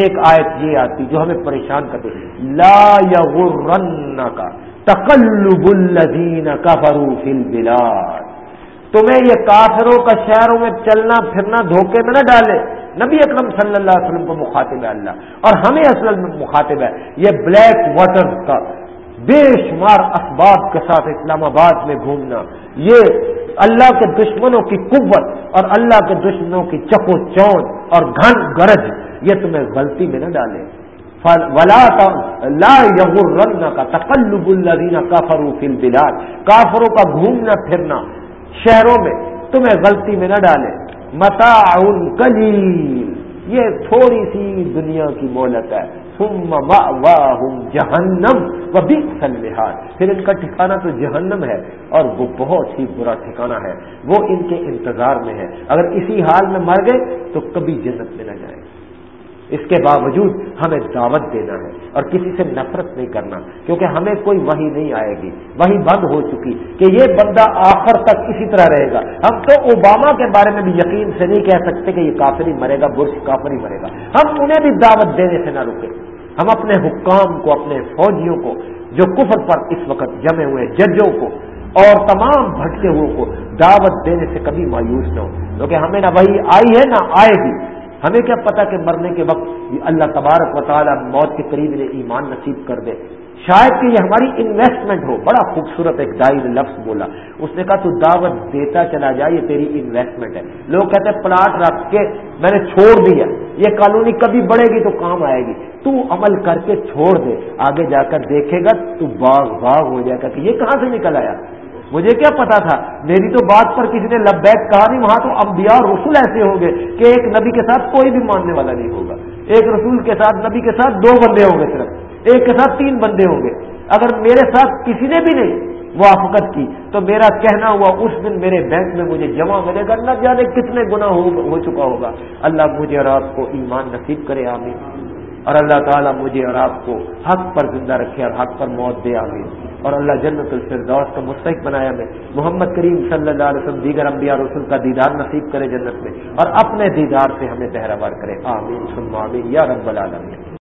ایک آیت یہ آتی جو ہمیں پریشان کرتے لا یغرن کا تقلب الذین کفروا فی البلاد۔ تمہیں یہ کافروں کا شہروں میں چلنا پھرنا دھوکے میں نہ ڈالے۔ نبی اکرم صلی اللہ علیہ وسلم کو مخاطب ہے اللہ۔ اور ہمیں اصل میں مخاطب ہے یہ بلیک واٹر کا بے شمار اسباب کے ساتھ اسلام آباد میں گھومنا۔ یہ اللہ کے دشمنوں کی قوت اور اللہ کے دشمنوں کی چپو چون اور گھن گرج، یہ تمہیں غلطی میں نہ ڈالے۔ ولا لا یغرن کا تقلب الذین کافروا فی البلاد. کافروں کا گھومنا پھرنا. شہروں میں تمہیں غلطی میں نہ ڈالے متا کلیل یہ تھوڑی سی دنیا کی مولت ہے. جہنم و بھی پھر ان کا ٹھکانا تو جہنم ہے اور وہ بہت ہی برا ٹھکانا ہے. وہ ان کے انتظار میں ہے. اگر اسی حال میں مر گئے تو کبھی جنت میں نہ جائیں. اس کے باوجود ہمیں دعوت دینا ہے اور کسی سے نفرت نہیں کرنا، کیونکہ ہمیں کوئی وہی نہیں آئے گی۔ وہی بند ہو چکی کہ یہ بندہ آخر تک اسی طرح رہے گا۔ ہم تو اوباما کے بارے میں بھی یقین سے نہیں کہہ سکتے کہ یہ کافری مرے گا برش کافری مرے گا۔ ہم انہیں بھی دعوت دینے سے نہ رکے۔ ہم اپنے حکام کو، اپنے فوجیوں کو، جو کفر پر اس وقت جمے ہوئے ججوں کو اور تمام بھٹکے ہوئے کو دعوت دینے سے کبھی مایوس نہ ہو کیونکہ ہمیں نہ وہی آئی ہے، نہ آئے گی۔ ہمیں کیا پتا کہ مرنے کے وقت اللہ تبارک و تعالیٰ موت کے قریب انہیں ایمان نصیب کر دے۔ شاید کہ یہ ہماری انویسٹمنٹ ہو۔ بڑا خوبصورت ایک دائر لفظ بولا۔ اس نے کہا، تو دعوت دیتا چلا جائے یہ تیری انویسٹمنٹ ہے۔ لوگ کہتے ہیں، پلاٹ رکھ کے میں نے چھوڑ دیا۔ یہ کالونی کبھی بڑھے گی تو کام آئے گی۔ تو عمل کر کے چھوڑ دے۔ آگے جا کر دیکھے گا تو باغ باغ ہو جائے گا کہ یہ کہاں سے نکل آیا؟ مجھے کیا پتا تھا؟ میری تو بات پر کسی نے لبیک کہا نہیں، وہاں تو انبیاء اور رسول ایسے ہوں گے کہ ایک نبی کے ساتھ کوئی بھی ماننے والا نہیں ہوگا۔ ایک رسول کے ساتھ، نبی کے ساتھ دو بندے ہوں گے صرف۔ ایک کے ساتھ تین بندے ہوں گے۔ اگر میرے ساتھ کسی نے بھی نہیں موافقت کی، تو میرا کہنا ہوا اس دن میرے بینک میں مجھے جمع ملے گا، نہ جانے کتنے گنا ہو چکا ہوگا۔ اللہ مجھے اور آپ کو ایمان نصیب کرے، آمین۔ اور اللہ تعالیٰ مجھے اور آپ کو حق پر زندہ رکھے اور حق پر موت دے، آمین۔ اور اللہ جنت الفردوس کا مستحق بنایا میں محمد کریم صلی اللہ علیہ وسلم دیگر انبیاء رسول کا دیدار نصیب کرے جنت میں اور اپنے دیدار سے ہمیں بہراور کرے۔ آمین آمین، یا رب العالمین۔